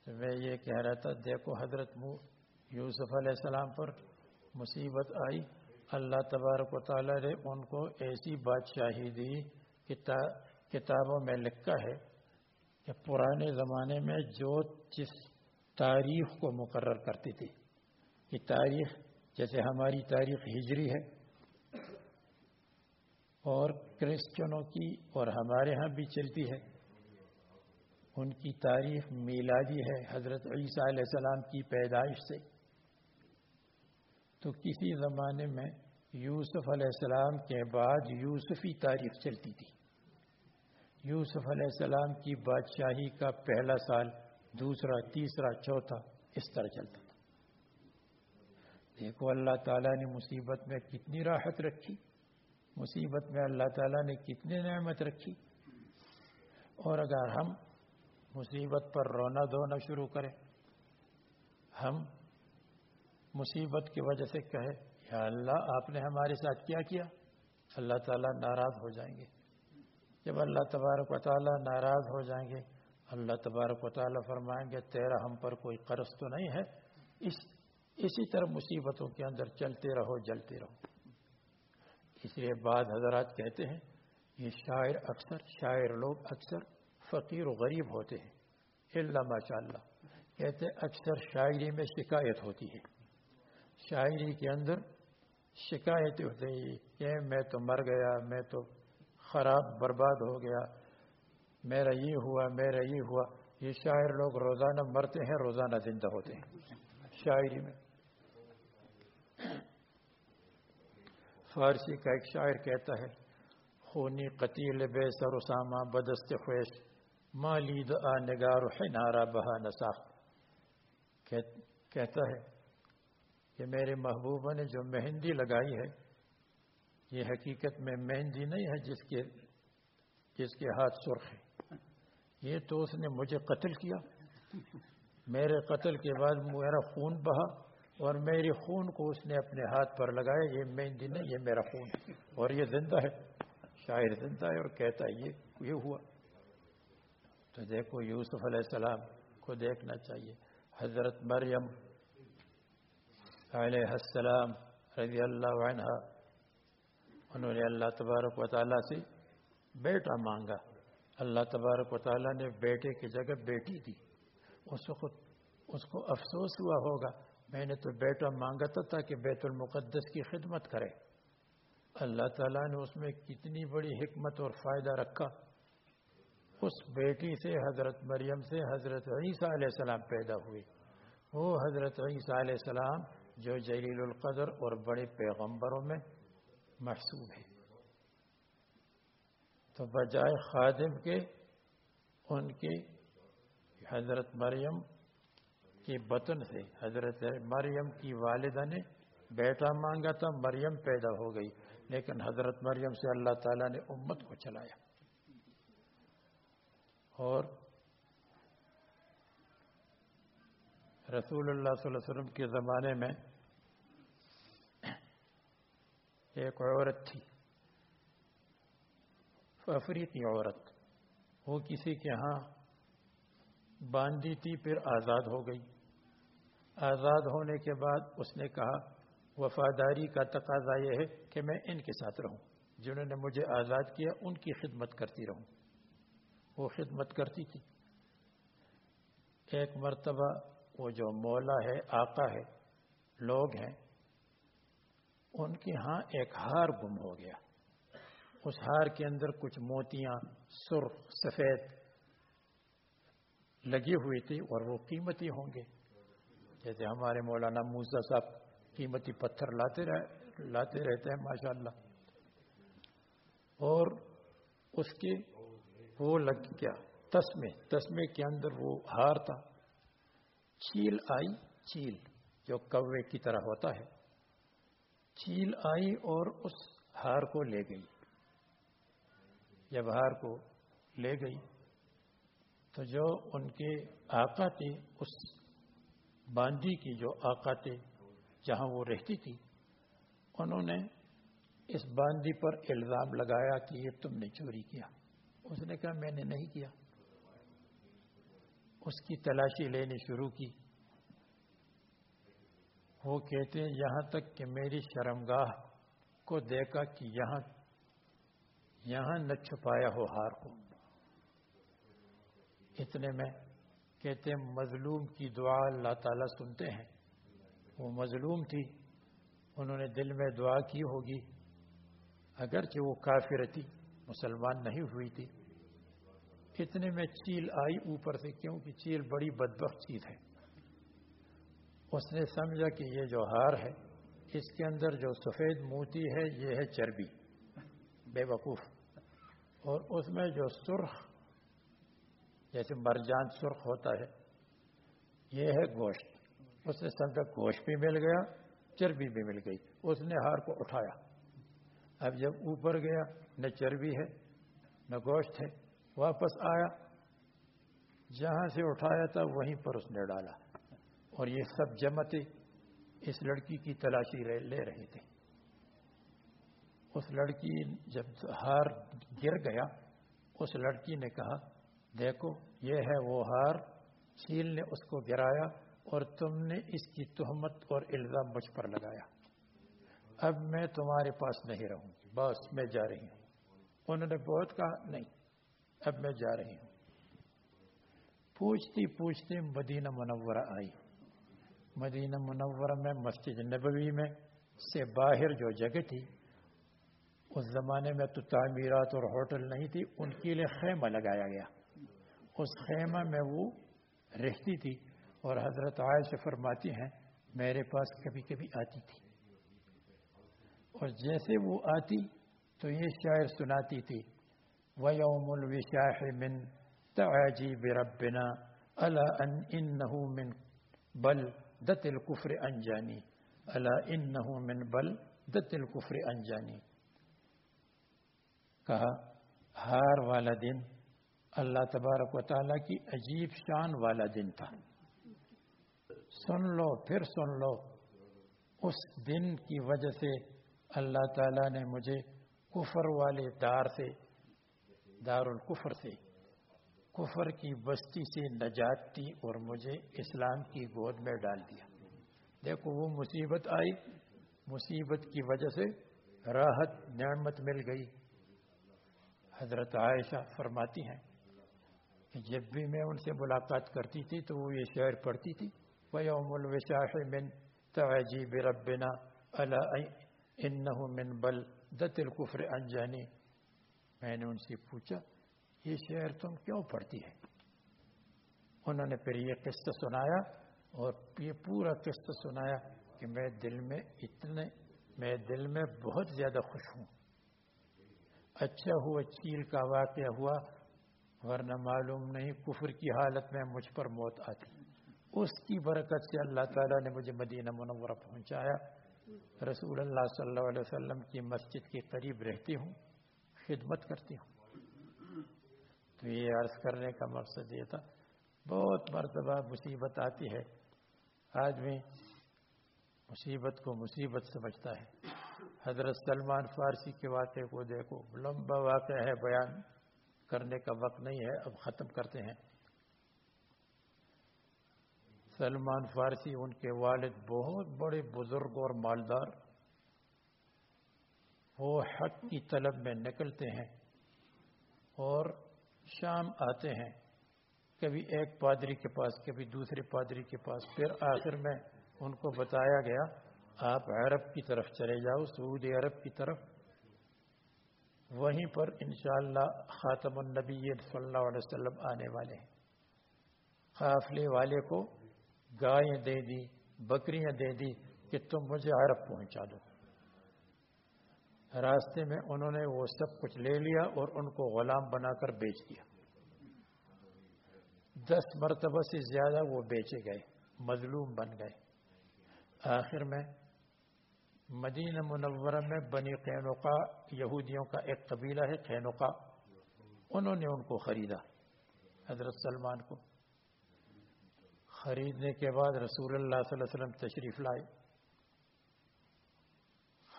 تو میں یہ کہہ رہا تھا، دیکھو حضرت یوسف علیہ السلام پر مصیبت آئی۔ اللہ تبارک و تعالیٰ نے ان کو ایسی بادشاہی دی کتابوں میں لکھا ہے کہ پرانے زمانے میں جو جس تاریخ کو مقرر کرتی تھی یہ تاریخ جیسے ہماری تاریخ ہجری ہے اور کرسچنوں کی اور ہمارے ہاں بھی چلتی ہے۔ ان کی تاریخ میلادی ہے، حضرت عیسیٰ علیہ السلام کی پیدائش سے۔ تو کسی زمانے میں یوسف علیہ السلام کے بعد یوسفی تاریخ چلتی تھی۔ یوسف علیہ السلام کی بادشاہی کا پہلا سال دوسرا، تیسرا، چوتھا، اس طرح چلتا تھا۔ دیکھو، اللہ تعالیٰ نے مصیبت میں کتنی راحت رکھی۔ مصیبت میں اللہ تعالیٰ نے کتنی نعمت رکھی۔ اور اگر ہم مصیبت پر رونا دھونا شروع کریں، ہم مصیبت کی وجہ سے کہے یا اللہ، آپ نے ہمارے ساتھ کیا کیا؟ اللہ تعالیٰ ناراض ہو جائیں گے۔ جب اللہ تبارک و تعالیٰ ناراض ہو جائیں گے اللہ تبارک و تعالیٰ فرمائیں گے، تیرا ہم پر کوئی قرض تو نہیں ہے۔ اس، اسی طرح مصیبتوں کے اندر چلتے رہو، جلتے رہو۔ اس لیے بعض حضرات کہتے ہیں، یہ شاعر اکثر، شاعر لوگ اکثر فقیر و غریب ہوتے ہیں۔ اللہ ماشاء اللہ۔ کہتے اکثر شاعری میں شکایت ہوتی ہے۔ شاعری کے اندر شکایتیں ہوتی ہیں کہ میں تو مر گیا، میں تو خراب، برباد ہو گیا میرا یہ ہوا، میرا یہ ہوا۔ یہ شاعر لوگ روزانہ مرتے ہیں، روزانہ زندہ ہوتے ہیں۔ شاعری میں۔ فارسی کا ایک شاعر کہتا ہے، خونی قتیل بے سر اسامہ بدست خویش مالید آ نگار حنارا بہا نساخ کہتا ہے کہ میرے محبوبہ نے جو مہندی لگائی ہے، یہ حقیقت میں مہندی نہیں ہے جس کے جس کے ہاتھ سرخ ہے یہ تو اس نے مجھے قتل کیا۔ میرے قتل کے بعد میرا خون بہا اور میری خون کو اس نے اپنے ہاتھ پر لگایا، یہ مہندی نہیں، یہ میرا خون۔ اور یہ زندہ ہے، شاعر زندہ ہے اور کہتا ہے، یہ یہ ہوا۔ تو دیکھو یوسف علیہ السلام کو دیکھنا چاہیے۔ حضرت مریم علیہ السلام رضی اللہ عنہ، انہوں نے اللہ تبارک و تعالیٰ سے بیٹا مانگا۔ اللہ تبارک و تعالیٰ نے بیٹے کی جگہ بیٹی دی۔ اس وقت اس کو افسوس ہوا ہوگا۔ میں نے تو بیٹا مانگا تھا تاکہ بیت المقدس کی خدمت کرے۔ اللہ تعالیٰ نے اس میں کتنی بڑی حکمت اور فائدہ رکھا۔ اس بیٹی سے حضرت مریم سے حضرت عیسیٰ علیہ السلام پیدا ہوئے۔ وہ حضرت عیسیٰ علیہ السلام جو جلیل القدر اور بڑے پیغمبروں میں محسوب ہے تو بجائے خادم کے ان کی حضرت مریم کی بطن سے، حضرت مریم کی والدہ نے بیٹا مانگا تھا، مریم پیدا ہو گئی، لیکن حضرت مریم سے اللہ تعالیٰ نے امت کو چلایا۔ اور رسول اللہ صلی اللہ علیہ وسلم کے زمانے میں ایک عورت تھی۔ افریقی عورت، وہ کسی کے ہاں باندھی تھی پھر آزاد ہو گئی۔ آزاد ہونے کے بعد اس نے کہا، وفاداری کا تقاضا یہ ہے کہ میں ان کے ساتھ رہوں۔ جنہوں نے مجھے آزاد کیا، ان کی خدمت کرتی رہوں۔ وہ خدمت کرتی تھی۔ ایک مرتبہ وہ جو مولا ہے، آقا ہے، لوگ ہیں، ان کے ہاں ایک ہار گم ہو گیا۔ اس ہار کے اندر کچھ موتیاں سرخ سفید لگی ہوئی تھی اور وہ قیمتی ہوں گے۔ جیسے ہمارے مولانا موسا صاحب قیمتی پتھر لاتے رہ، لاتے رہتے ہیں ماشاء اللہ اور اس کے وہ لگ گیا، تسمے تسمے کے اندر وہ ہار تھا۔ چیل آئی، چیل جو کوے کی طرح ہوتا ہے۔ چیل آئی اور اس ہار کو لے گئی۔ جب ہار کو لے گئی، تو جو ان کے آقا تھے، اس باندی کی جو آقا تھے، جہاں وہ رہتی تھی، انہوں نے اس باندی پر الزام لگایا کہ یہ تم نے چوری کیا۔ اس نے کہا، میں نے نہیں کیا۔ اس کی تلاشی لینی شروع کی۔ وہ کہتے ہیں، یہاں تک کہ میری شرمگاہ کو دیکھا کہ یہاں یہاں نہ چھپایا ہو ہار کو۔ اتنے میں کہتے ہیں، مظلوم کی دعا اللہ تعالیٰ سنتے ہیں۔ وہ مظلوم تھی، انہوں نے دل میں دعا کی ہوگی۔ اگرچہ وہ کافر تھی، مسلمان نہیں ہوئی تھی۔ اتنے میں چیل آئی اوپر سے، کیونکہ چیل بڑی بدبخت چیز ہے۔ اس نے سمجھا کہ یہ جو ہار ہے، اس کے اندر جو سفید موتی ہے، یہ ہے چربی۔ بے وقوف اور اس میں جو سرخ، جیسے مرجان سرخ ہوتا ہے، یہ ہے گوشت۔ اس نے سمجھا گوشت بھی مل گیا چربی بھی مل گئی۔ اس نے ہار کو اٹھایا۔ اب جب اوپر گیا، نہ چربی ہے، نہ گوشت ہے۔ واپس آیا۔ جہاں سے اٹھایا تھا، وہیں پر اس نے ڈالا۔ اور یہ سب جمتیں اس لڑکی کی تلاشی لے رہے تھے۔ اس لڑکی جب ہار گر گیا، اس لڑکی نے کہا، دیکھو، یہ ہے وہ ہار چیل نے اس کو گرایا اور تم نے اس کی تہمت اور الزام مجھ پر لگایا۔ اب میں تمہارے پاس نہیں رہوں گی، بس میں جا رہی ہوں۔ انہوں نے بہت کہا، نہیں، اب میں جا رہی ہوں۔ پوچھتی پوچھتی مدینہ منورہ آئی۔ مدینہ منورہ میں مسجد نبوی میں سے باہر جو جگہ تھی اس زمانے میں تو تعمیرات اور ہوٹل نہیں تھی، ان کے لیے خیمہ لگایا گیا۔ اس خیمہ میں وہ رہتی تھی اور حضرت عائشہ فرماتی ہیں، میرے پاس کبھی کبھی آتی تھی۔ اور جیسے وہ آتی تو یہ شاعر سناتی تھی، وَيَوْمُ الْوِشَاحِ مِنْ تَعَجِيبِ رَبِّنَا أَلَا أَنْ إِنَّهُ مِنْ بَلْ دَتِ الْكُفْرِ أَنْجَانِي؟ أَلَا إِنَّهُ مِنْ بَلْ دَتِ الْكُفْرِ أَنْجَانِي؟ کہا ہار والا دن اللہ تبارک و تعالیٰ کی عجیب شان والا دن تھا۔ سن لو، پھر سن لو۔ اس دن کی وجہ سے اللہ تعالیٰ نے مجھے کفر والے دار سے دار الکفر سے، کفر کی بستی سے نجات دی اور مجھے اسلام کی گود میں ڈال دیا۔ دیکھو، وہ مصیبت آئی۔ مصیبت کی وجہ سے راحت، نعمت مل گئی۔ حضرت عائشہ فرماتی ہیں کہ جب بھی میں ان سے ملاقات کرتی تھی تو وہ یہ شعر پڑھتی تھی، وَيَوْمُ الْوِشَاحِ مِنْ تَعَجِيبِ رَبِّنَا أَلَا انہو من بل دت الکفر انجانی میں نے ان سے پوچھا، یہ شعر تم کیوں پڑھتی ہے انہوں نے پھر یہ قصہ سنایا اور یہ پورا قصہ سنایا کہ میں دل میں اتنے، میں دل میں بہت زیادہ خوش ہوں۔ اچھا ہوا، چیل کا واقعہ ہوا، ورنہ معلوم نہیں کفر کی حالت میں مجھ پر موت آتی۔ اس کی برکت سے اللہ تعالیٰ نے مجھے مدینہ منورہ پہنچایا۔ رسول اللہ صلی اللہ علیہ وسلم کی مسجد کے قریب رہتی ہوں، خدمت کرتی ہوں۔ تو یہ عرض کرنے کا مقصد یہ تھا، بہت مرتبہ مصیبت آتی ہے۔ آدمی مصیبت کو مصیبت سمجھتا ہے۔ حضرت سلمان فارسی کے واقعے کو دیکھو۔ لمبا واقعہ ہے، بیان کرنے کا وقت نہیں ہے، اب ختم کرتے ہیں۔ سلمان فارسی، ان کے والد بہت بڑے بزرگ اور مالدار، وہ حق کی طلب میں نکلتے ہیں اور شام آتے ہیں۔ کبھی ایک پادری کے پاس، کبھی دوسرے پادری کے پاس۔ پھر آخر میں ان کو بتایا گیا آپ عرب کی طرف چلے جاؤ، سعودی عرب کی طرف، وہیں پر انشاءاللہ خاتم النبی صلی اللہ علیہ وسلم آنے والے ہیں۔ قافلے والے کو گائیں دے دی، بکریاں دے دی کہ تم مجھے عرب پہنچا دو۔ راستے میں انہوں نے وہ سب کچھ لے لیا اور ان کو غلام بنا کر بیچ دیا۔ دس مرتبہ سے زیادہ وہ بیچے گئے، مظلوم بن گئے۔ آخر میں مدینہ منورہ میں بنی قینوقا یہودیوں کا ایک قبیلہ ہے قینوقا انہوں نے ان کو خریدا، حضرت سلمان کو۔ خریدنے کے بعد رسول اللہ صلی اللہ علیہ وسلم تشریف لائے۔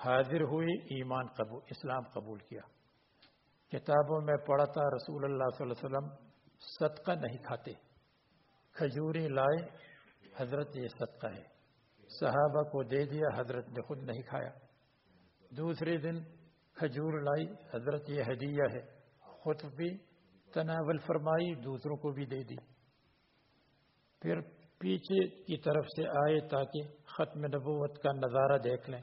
حاضر ہوئی ایمان قبول، اسلام قبول کیا۔ کتابوں میں پڑھا تھا، رسول اللہ صلی اللہ علیہ وسلم صدقہ نہیں کھاتے۔ کھجوری لائے، حضرت یہ صدقہ ہے۔ صحابہ کو دے دیا، حضرت نے خود نہیں کھایا۔ دوسرے دن کھجور لائی، حضرت یہ ہدیہ ہے۔ خود بھی تناول فرمائی، دوسروں کو بھی دے دی۔ پھر پیچھے کی طرف سے آئے تاکہ ختم نبوت کا نظارہ دیکھ لیں۔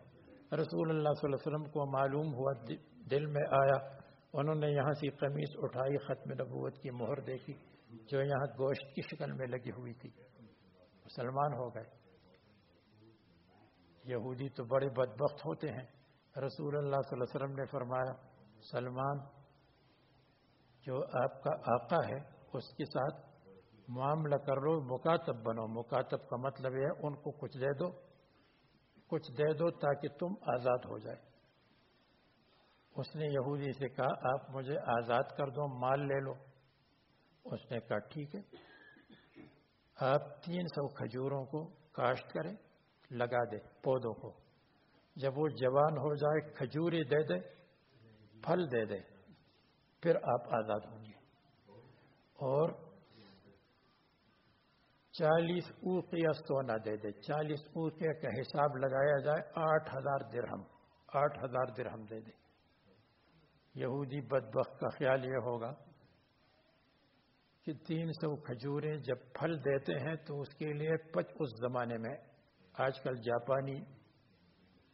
رسول اللہ صلی اللہ علیہ وسلم کو معلوم ہوا دل میں آیا۔ انہوں نے یہاں سے قمیص اٹھائی، ختم نبوت کی مہر دیکھی، جو یہاں گوشت کی شکل میں لگی ہوئی تھی۔ مسلمان ہو گئے۔ یہودی تو بڑے بدبخت ہوتے ہیں۔ رسول اللہ صلی اللہ علیہ وسلم نے فرمایا، سلمان، جو آپ کا آقا ہے، اس کے ساتھ معاملہ کر لو، مکاتب بنو۔ مکاتب کا مطلب یہ ہے، ان کو کچھ دے دو۔ کچھ دے دو تاکہ تم آزاد ہو جائے۔ اس نے یہودی سے کہا، آپ مجھے آزاد کر دو، مال لے لو۔ اس نے کہا، ٹھیک ہے۔ آپ تین سو کھجوروں کو کاشت کریں۔ لگا دے پودوں کو۔ جب وہ جوان ہو جائے کھجوری دے دے، پھل دے دے، پھر آپ آزاد ہوں گے۔ اور چالیس اوقیہ سونا دے دے۔ چالیس اوقیہ کا حساب لگایا جائے، آٹھ ہزار درہم، آٹھ ہزار درہم دے دے۔ یہودی بدبخت کا خیال یہ ہوگا کہ تین سو کھجوریں جب پھل دیتے ہیں تو اس کے لیے پچ، اس زمانے میں آج کل جاپانی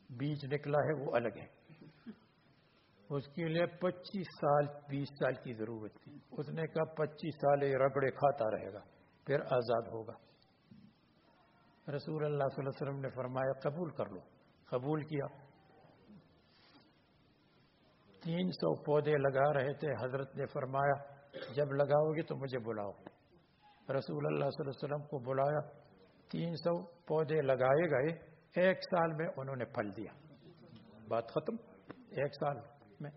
بیج نکلا ہے، وہ الگ ہے۔ اس کے لیے پچیس سال، بیس سال کی ضرورت تھی۔ اس نے کہا، پچیس سال یہ رگڑے کھاتا رہے گا، پھر آزاد ہوگا۔ رسول اللہ صلی اللہ علیہ وسلم نے فرمایا، قبول کر لو۔ قبول کیا۔ تین سو پودے لگا رہے تھے۔ حضرت نے فرمایا، جب لگاؤ گے تو مجھے بلاؤ۔ رسول اللہ صلی اللہ علیہ وسلم کو بلایا۔ تین سو پودے لگائے گئے، ایک سال میں انہوں نے پھل دیا۔ بات ختم۔ ایک سال میں۔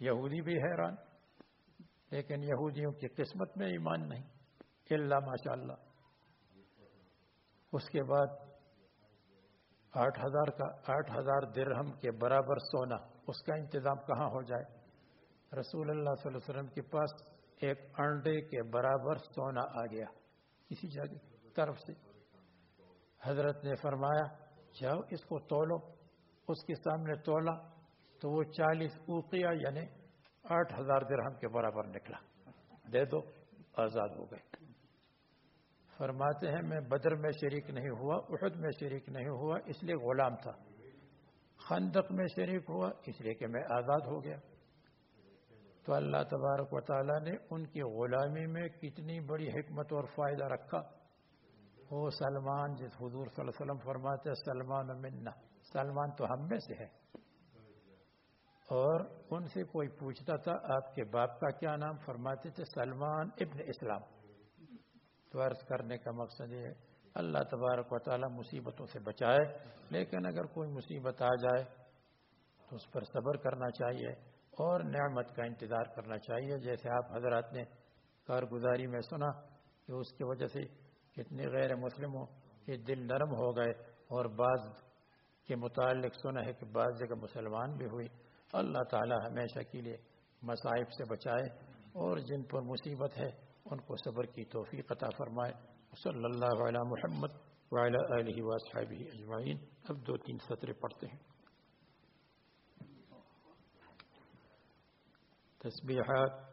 یہودی بھی حیران۔ لیکن یہودیوں کی قسمت میں ایمان نہیں۔ اللہ ماشاء اللہ اس کے بعد آٹھ ہزار کا، آٹھ ہزار درہم کے برابر سونا۔ اس کا انتظام کہاں ہو جائے؟ رسول اللہ صلی اللہ علیہ وسلم کے پاس ایک انڈے کے برابر سونا آ گیا۔ کسی جگہ، طرف سے۔ حضرت نے فرمایا، جاؤ اس کو تولو، اس کے سامنے تولا، تو وہ چالیس اوقیہ یعنی آٹھ ہزار درہم کے برابر نکلا۔ دے دو، آزاد ہو گئے۔ فرماتے ہیں، میں بدر میں شریک نہیں ہوا، احد میں شریک نہیں ہوا، اس لیے غلام تھا۔ خندق میں شریک ہوا، اس لیے کہ میں آزاد ہو گیا۔ تو اللہ تبارک و تعالیٰ نے ان کی غلامی میں کتنی بڑی حکمت اور فائدہ رکھا۔ وہ سلمان جس حضور صلی اللہ علیہ وسلم فرماتے سلمان منا۔ سلمان تو ہم میں سے ہے۔ اور ان سے کوئی پوچھتا تھا، آپ کے باپ کا کیا نام؟ فرماتے تھے، سلمان ابن اسلام۔ تو عرض کرنے کا مقصد یہ ہے، اللہ تبارک و تعالی مصیبتوں سے بچائے۔ لیکن اگر کوئی مصیبت آ جائے، تو اس پر صبر کرنا چاہیے اور نعمت کا انتظار کرنا چاہیے۔ جیسے آپ حضرات نے کارگزاری میں سنا کہ اس کی وجہ سے کتنے غیر مسلموں کے دل نرم ہو گئے اور بعض کے متعلق سنا ہے کہ بعض جگہ مسلمان بھی ہوئی۔ اللہ تعالی ہمیشہ کے لیے مصائب سے بچائے اور جن پر مصیبت ہے، ان کو صبر کی توفیق عطا فرمائے۔ صلی اللہ علیہ محمد وعلی آلہ واصحابہ اجمعین۔ اب دو تین سطرے پڑھتے ہیں۔ تسبیحات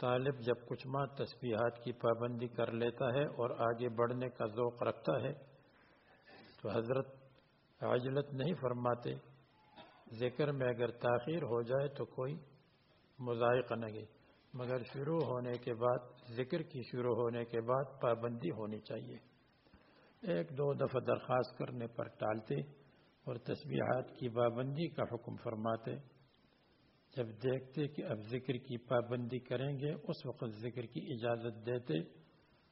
طالب جب کچھ ماں تسبیحات کی پابندی کر لیتا ہے اور آگے بڑھنے کا ذوق رکھتا ہے، تو حضرت عجلت نہیں فرماتے، ذکر میں اگر تاخیر ہو جائے تو کوئی مذائقہ نہیں مگر شروع ہونے کے بعد، ذکر کی شروع ہونے کے بعد پابندی ہونی چاہیے۔ ایک دو دفعہ درخواست کرنے پر ٹالتے اور تسبیحات کی پابندی کا حکم فرماتے۔ جب دیکھتے کہ اب ذکر کی پابندی کریں گے، اس وقت ذکر کی اجازت دیتے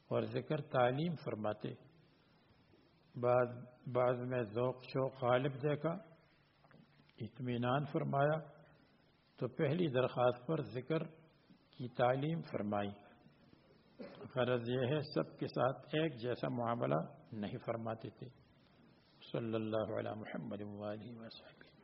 اور ذکر تعلیم فرماتے۔ بعد بعض میں ذوق، شوق، غالب دیکھا، اطمینان فرمایا۔ تو پہلی درخواست پر ذکر کی تعلیم فرمائی۔ غرض یہ ہے، سب کے ساتھ ایک جیسا معاملہ نہیں فرماتے تھے۔ صلی اللہ علیہ محمد وسلم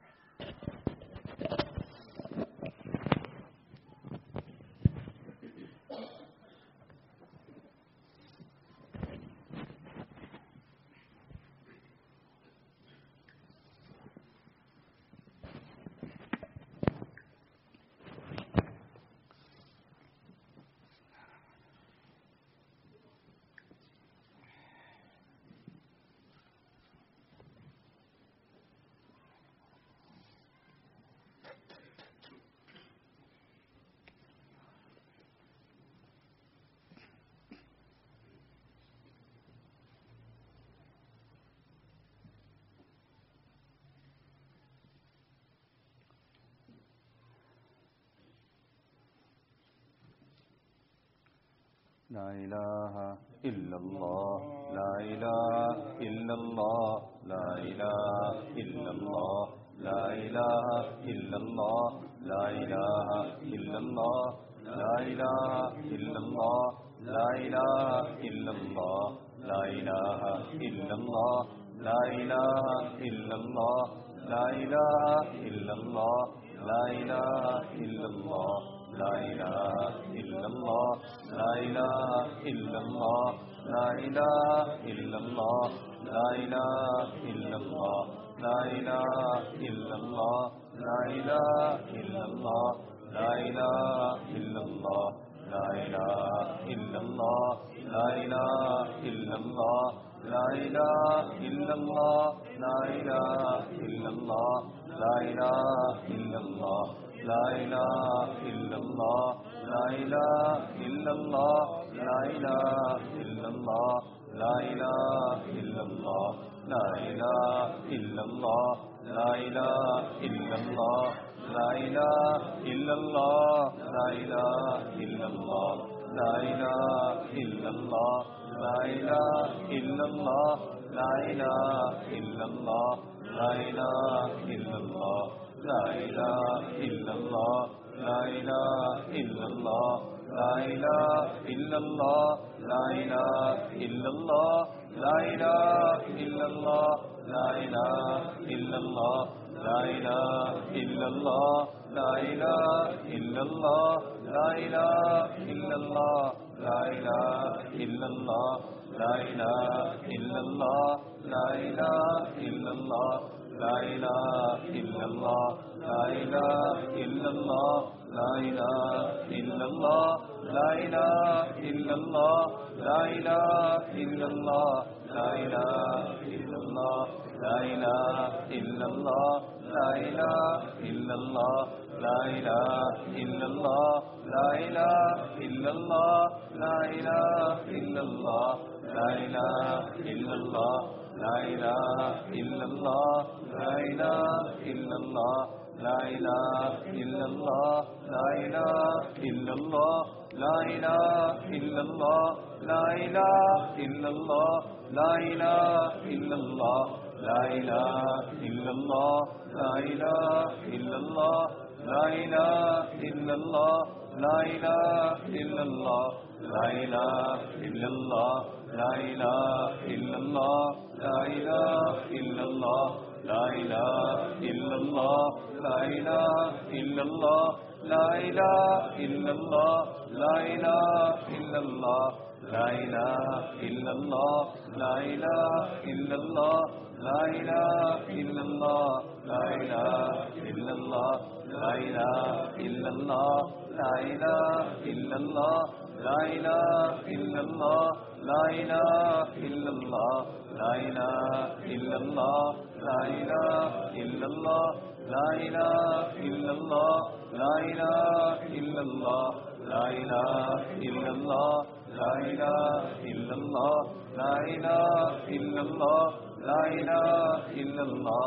لا إله إلا الله لا إله إلا الله لا إله إلا الله لا إله إلا الله لا إله إلا الله لا إله إلا الله لا إله إلا الله لا إله إلا الله لا إله إلا الله لا إله إلا الله لا إله إلا الله لا إله إلا الله لا إله إلا الله لا إله إلا الله لا إله إلا الله لا إله إلا الله لا إله إلا الله لا إله إلا الله لا إله إلا الله لا إله إلا الله لا إله إلا الله لا إله إلا الله لا إله إلا الله لا إله إلا الله لا إله إلا الله لا إله إلا الله لا إله إلا الله لا إله إلا الله لا إله إلا الله لا إله إلا الله لا إله إلا الله لا إله إلا الله لا إله إلا الله لا إله إلا الله لا إله إلا الله لا إله إلا الله لا إله إلا الله لا إله إلا الله لا إله إلا الله لا إله إلا الله لا إله إلا الله لا إله إلا الله لا إله إلا الله لا إله إلا الله لا إله إلا الله لا إله إلا الله لا إله إلا الله لا إله إلا الله لا إله إلا الله لا إله إلا لا لا لا لا لا لا لا لا لا لا إله إلا الله لا إله إلا الله لا لا لا لا لا لا لا لا لا إله إلا الله لا إله إلا الله لا إله إلا الله لا إله إلا الله لا إله إلا الله لا إله إلا الله لا إله إلا الله لا إله إلا الله لا إله إلا الله لا إله إلا الله لا إله إلا الله لا إله إلا الله لا إله إلا الله لا إله إلا الله لا إله إلا الله لا إله إلا الله لا إله إلا الله لا إله إلا الله لا إله إلا الله لا إله إلا الله لا إله إلا الله لا إله إلا الله لا إله إلا الله لا إله إلا الله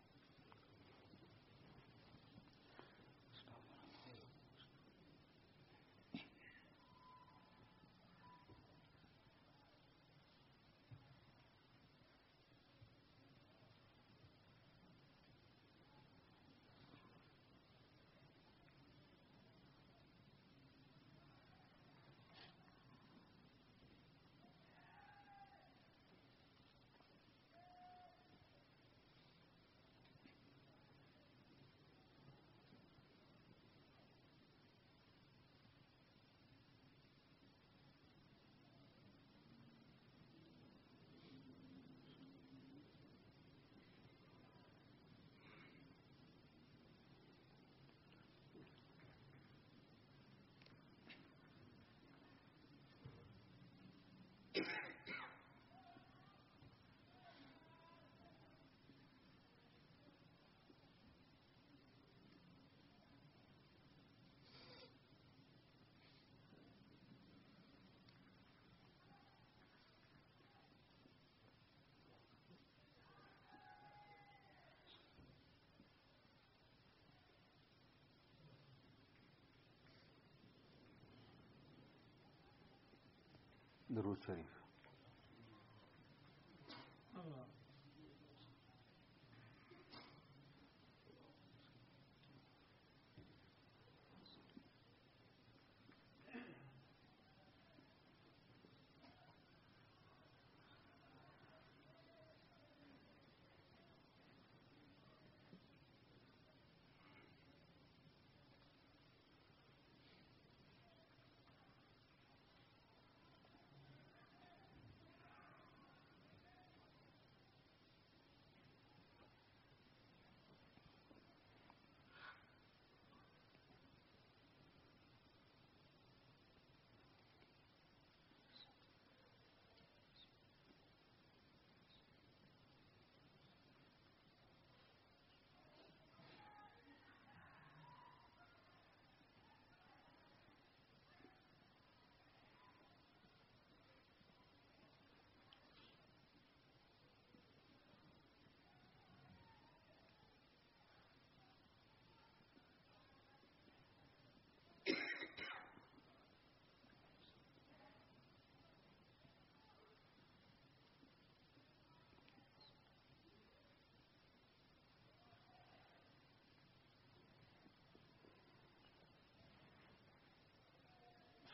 Durood Sharif.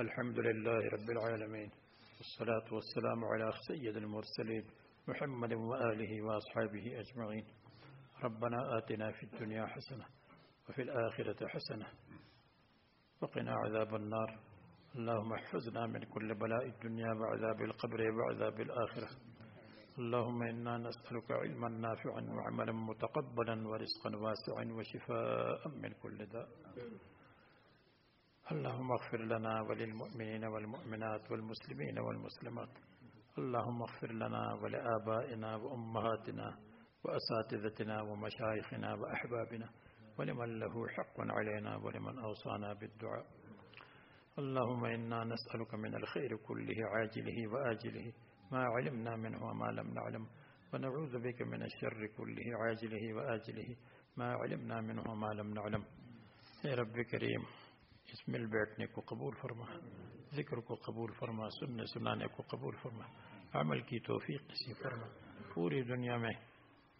الحمد لله رب العالمين والصلاة والسلام على سيد المرسلين محمد وآله وأصحابه أجمعين. ربنا آتنا في الدنيا حسنة وفي الآخرة حسنة وقنا عذاب النار. اللهم احفظنا من كل بلاء الدنيا وعذاب القبر وعذاب الآخرة. اللهم إنا نسألك علما نافعا وعملا متقبلا ورزقا واسعا وشفاء من كل داء. اللهم اغفر لنا وللمؤمنين والمؤمنات والمسلمين والمسلمات. اللهم اغفر لنا ولآبائنا وأمهاتنا وأساتذتنا ومشايخنا وأحبابنا ولمن له حق علينا ولمن أوصانا بالدعاء. اللهم إنا نسألك من الخير كله عاجله وآجله ما علمنا منه وما لم نعلم. ونعوذ بك من الشر كله عاجله وآجله ما علمنا منه وما لم نعلم. اے رب کریم اس مل بیٹھنے کو قبول فرما، ذکر کو قبول فرما، سننے سنانے کو قبول فرما، عمل کی توفیق نصیب فرما۔ پوری دنیا میں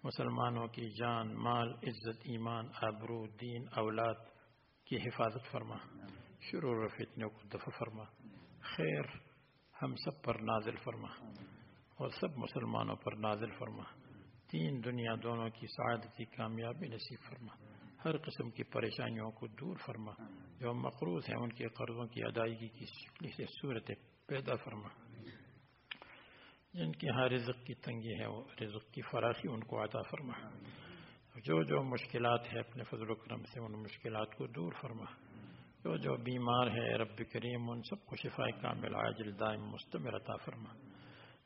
مسلمانوں کی جان، مال، عزت، ایمان، آبرو، دین، اولاد کی حفاظت فرما۔ شروع و فتنے کو دفع فرما۔ خیر ہم سب پر نازل فرما۔ اور سب مسلمانوں پر نازل فرما۔ تین دنیا دونوں کی سعادتی کامیابی نصیب فرما۔ ہر قسم کی پریشانیوں کو دور فرما۔ جو مقروض ہیں، ان کے قرضوں کی ادائیگی کی شکلی سے صورتیں پیدا فرما۔ جن کے ہاں رزق کی تنگی ہے وہ رزق کی فراخی ان کو عطا فرما۔ جو جو مشکلات ہے اپنے فضل و کرم سے ان مشکلات کو دور فرما۔ جو جو بیمار ہے رب کریم، ان سب کو شفا کامل، عاجل، دائم، مستمر عطا فرما۔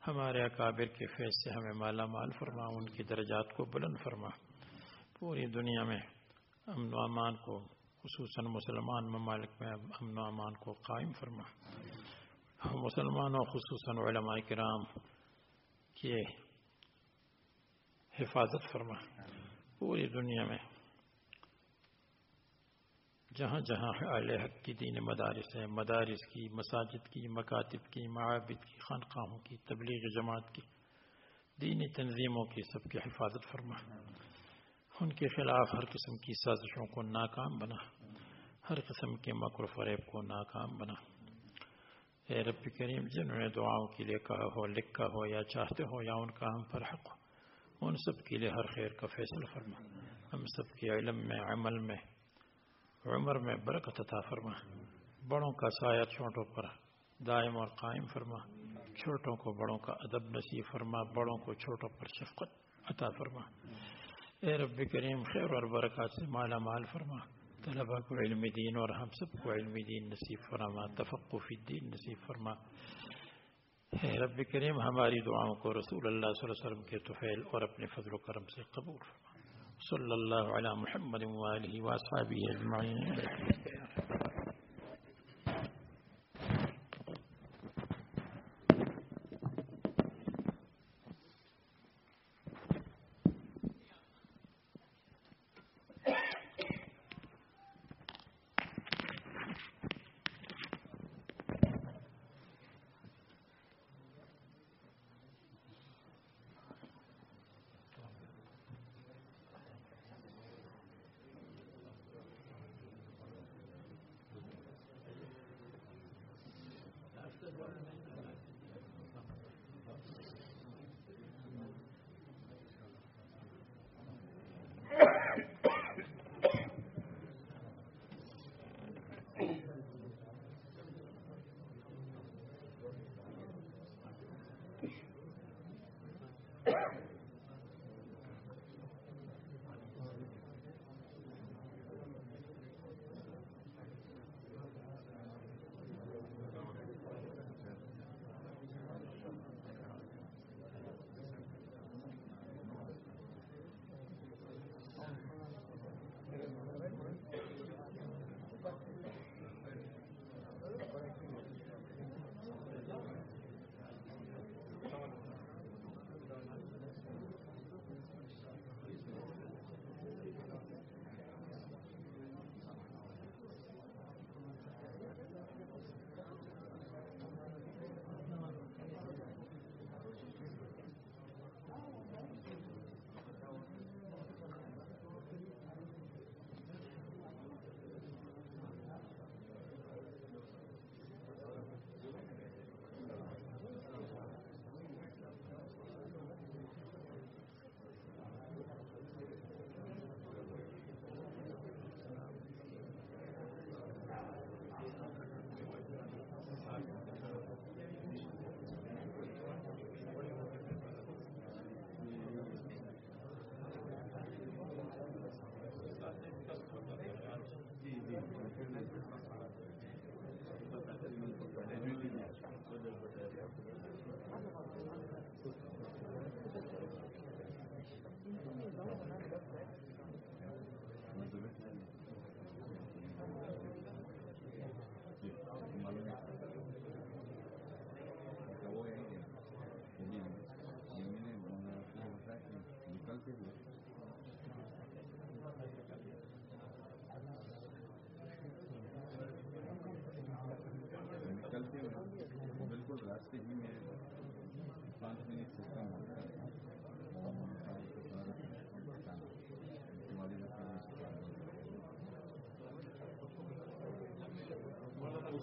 ہمارے اکابر کے فیض سے ہمیں مالا مال فرما، ان کی درجات کو بلند فرما۔ پوری دنیا میں امن و امان کو خصوصاً مسلمان ممالک میں امن و امان کو قائم فرما۔ مسلمانوں خصوصاً علماء کرام کی حفاظت فرما۔ پوری دنیا میں جہاں جہاں اہل حق کی دین مدارس ہے مدارس کی، مساجد کی، مکاتب کی، معابد کی، خانقاہوں کی، تبلیغ جماعت کی، دینی تنظیموں کی سب کی حفاظت فرما۔ ان کے خلاف ہر قسم کی سازشوں کو ناکام بنا، ہر قسم کے مکر فریب کو ناکام بنا۔ اے رب کریم، جنہوں نے دعاؤں کے لیے کہا ہو، لکھا ہو یا چاہتے ہو یا ان کا ہم پر حق ہو، ان سب کے لیے ہر خیر کا فیصلہ فرما۔ ہم سب کے علم میں، عمل میں، عمر میں برکت عطا فرما۔ بڑوں کا سایہ چھوٹوں پر دائم اور قائم فرما۔ چھوٹوں کو بڑوں کا ادب نصیب فرما، بڑوں کو چھوٹوں پر شفقت عطا فرما۔ اے رب کریم، خیر اور برکات سے مالا مال فرما. طلبا کو علم دین اور ہم سب کو علم دین نصیب فرما. تفقفی دین نصیب فرما. اے رب کریم، ہماری دعاؤں کو رسول اللہ صلی اللہ علیہ وسلم کے طفیل اور اپنے فضل و کرم سے قبول فرما. صلی اللہ علی محمد وآلہ وآصحابہ اجمعین.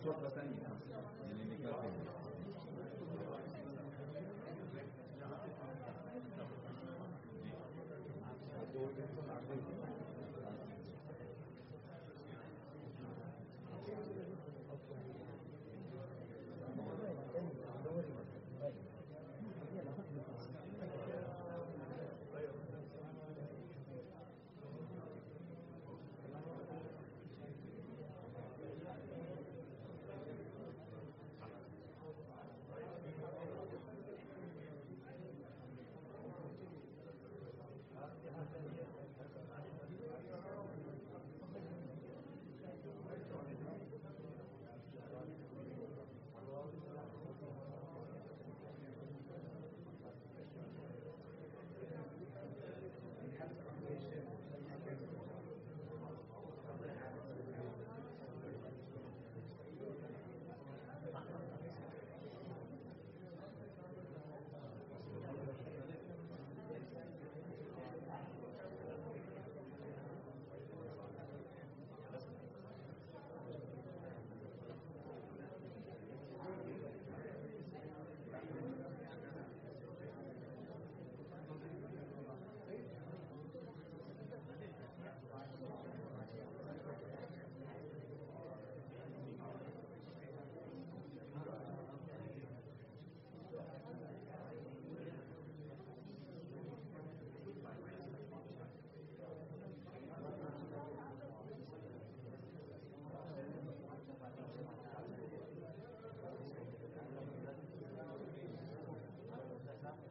说合三年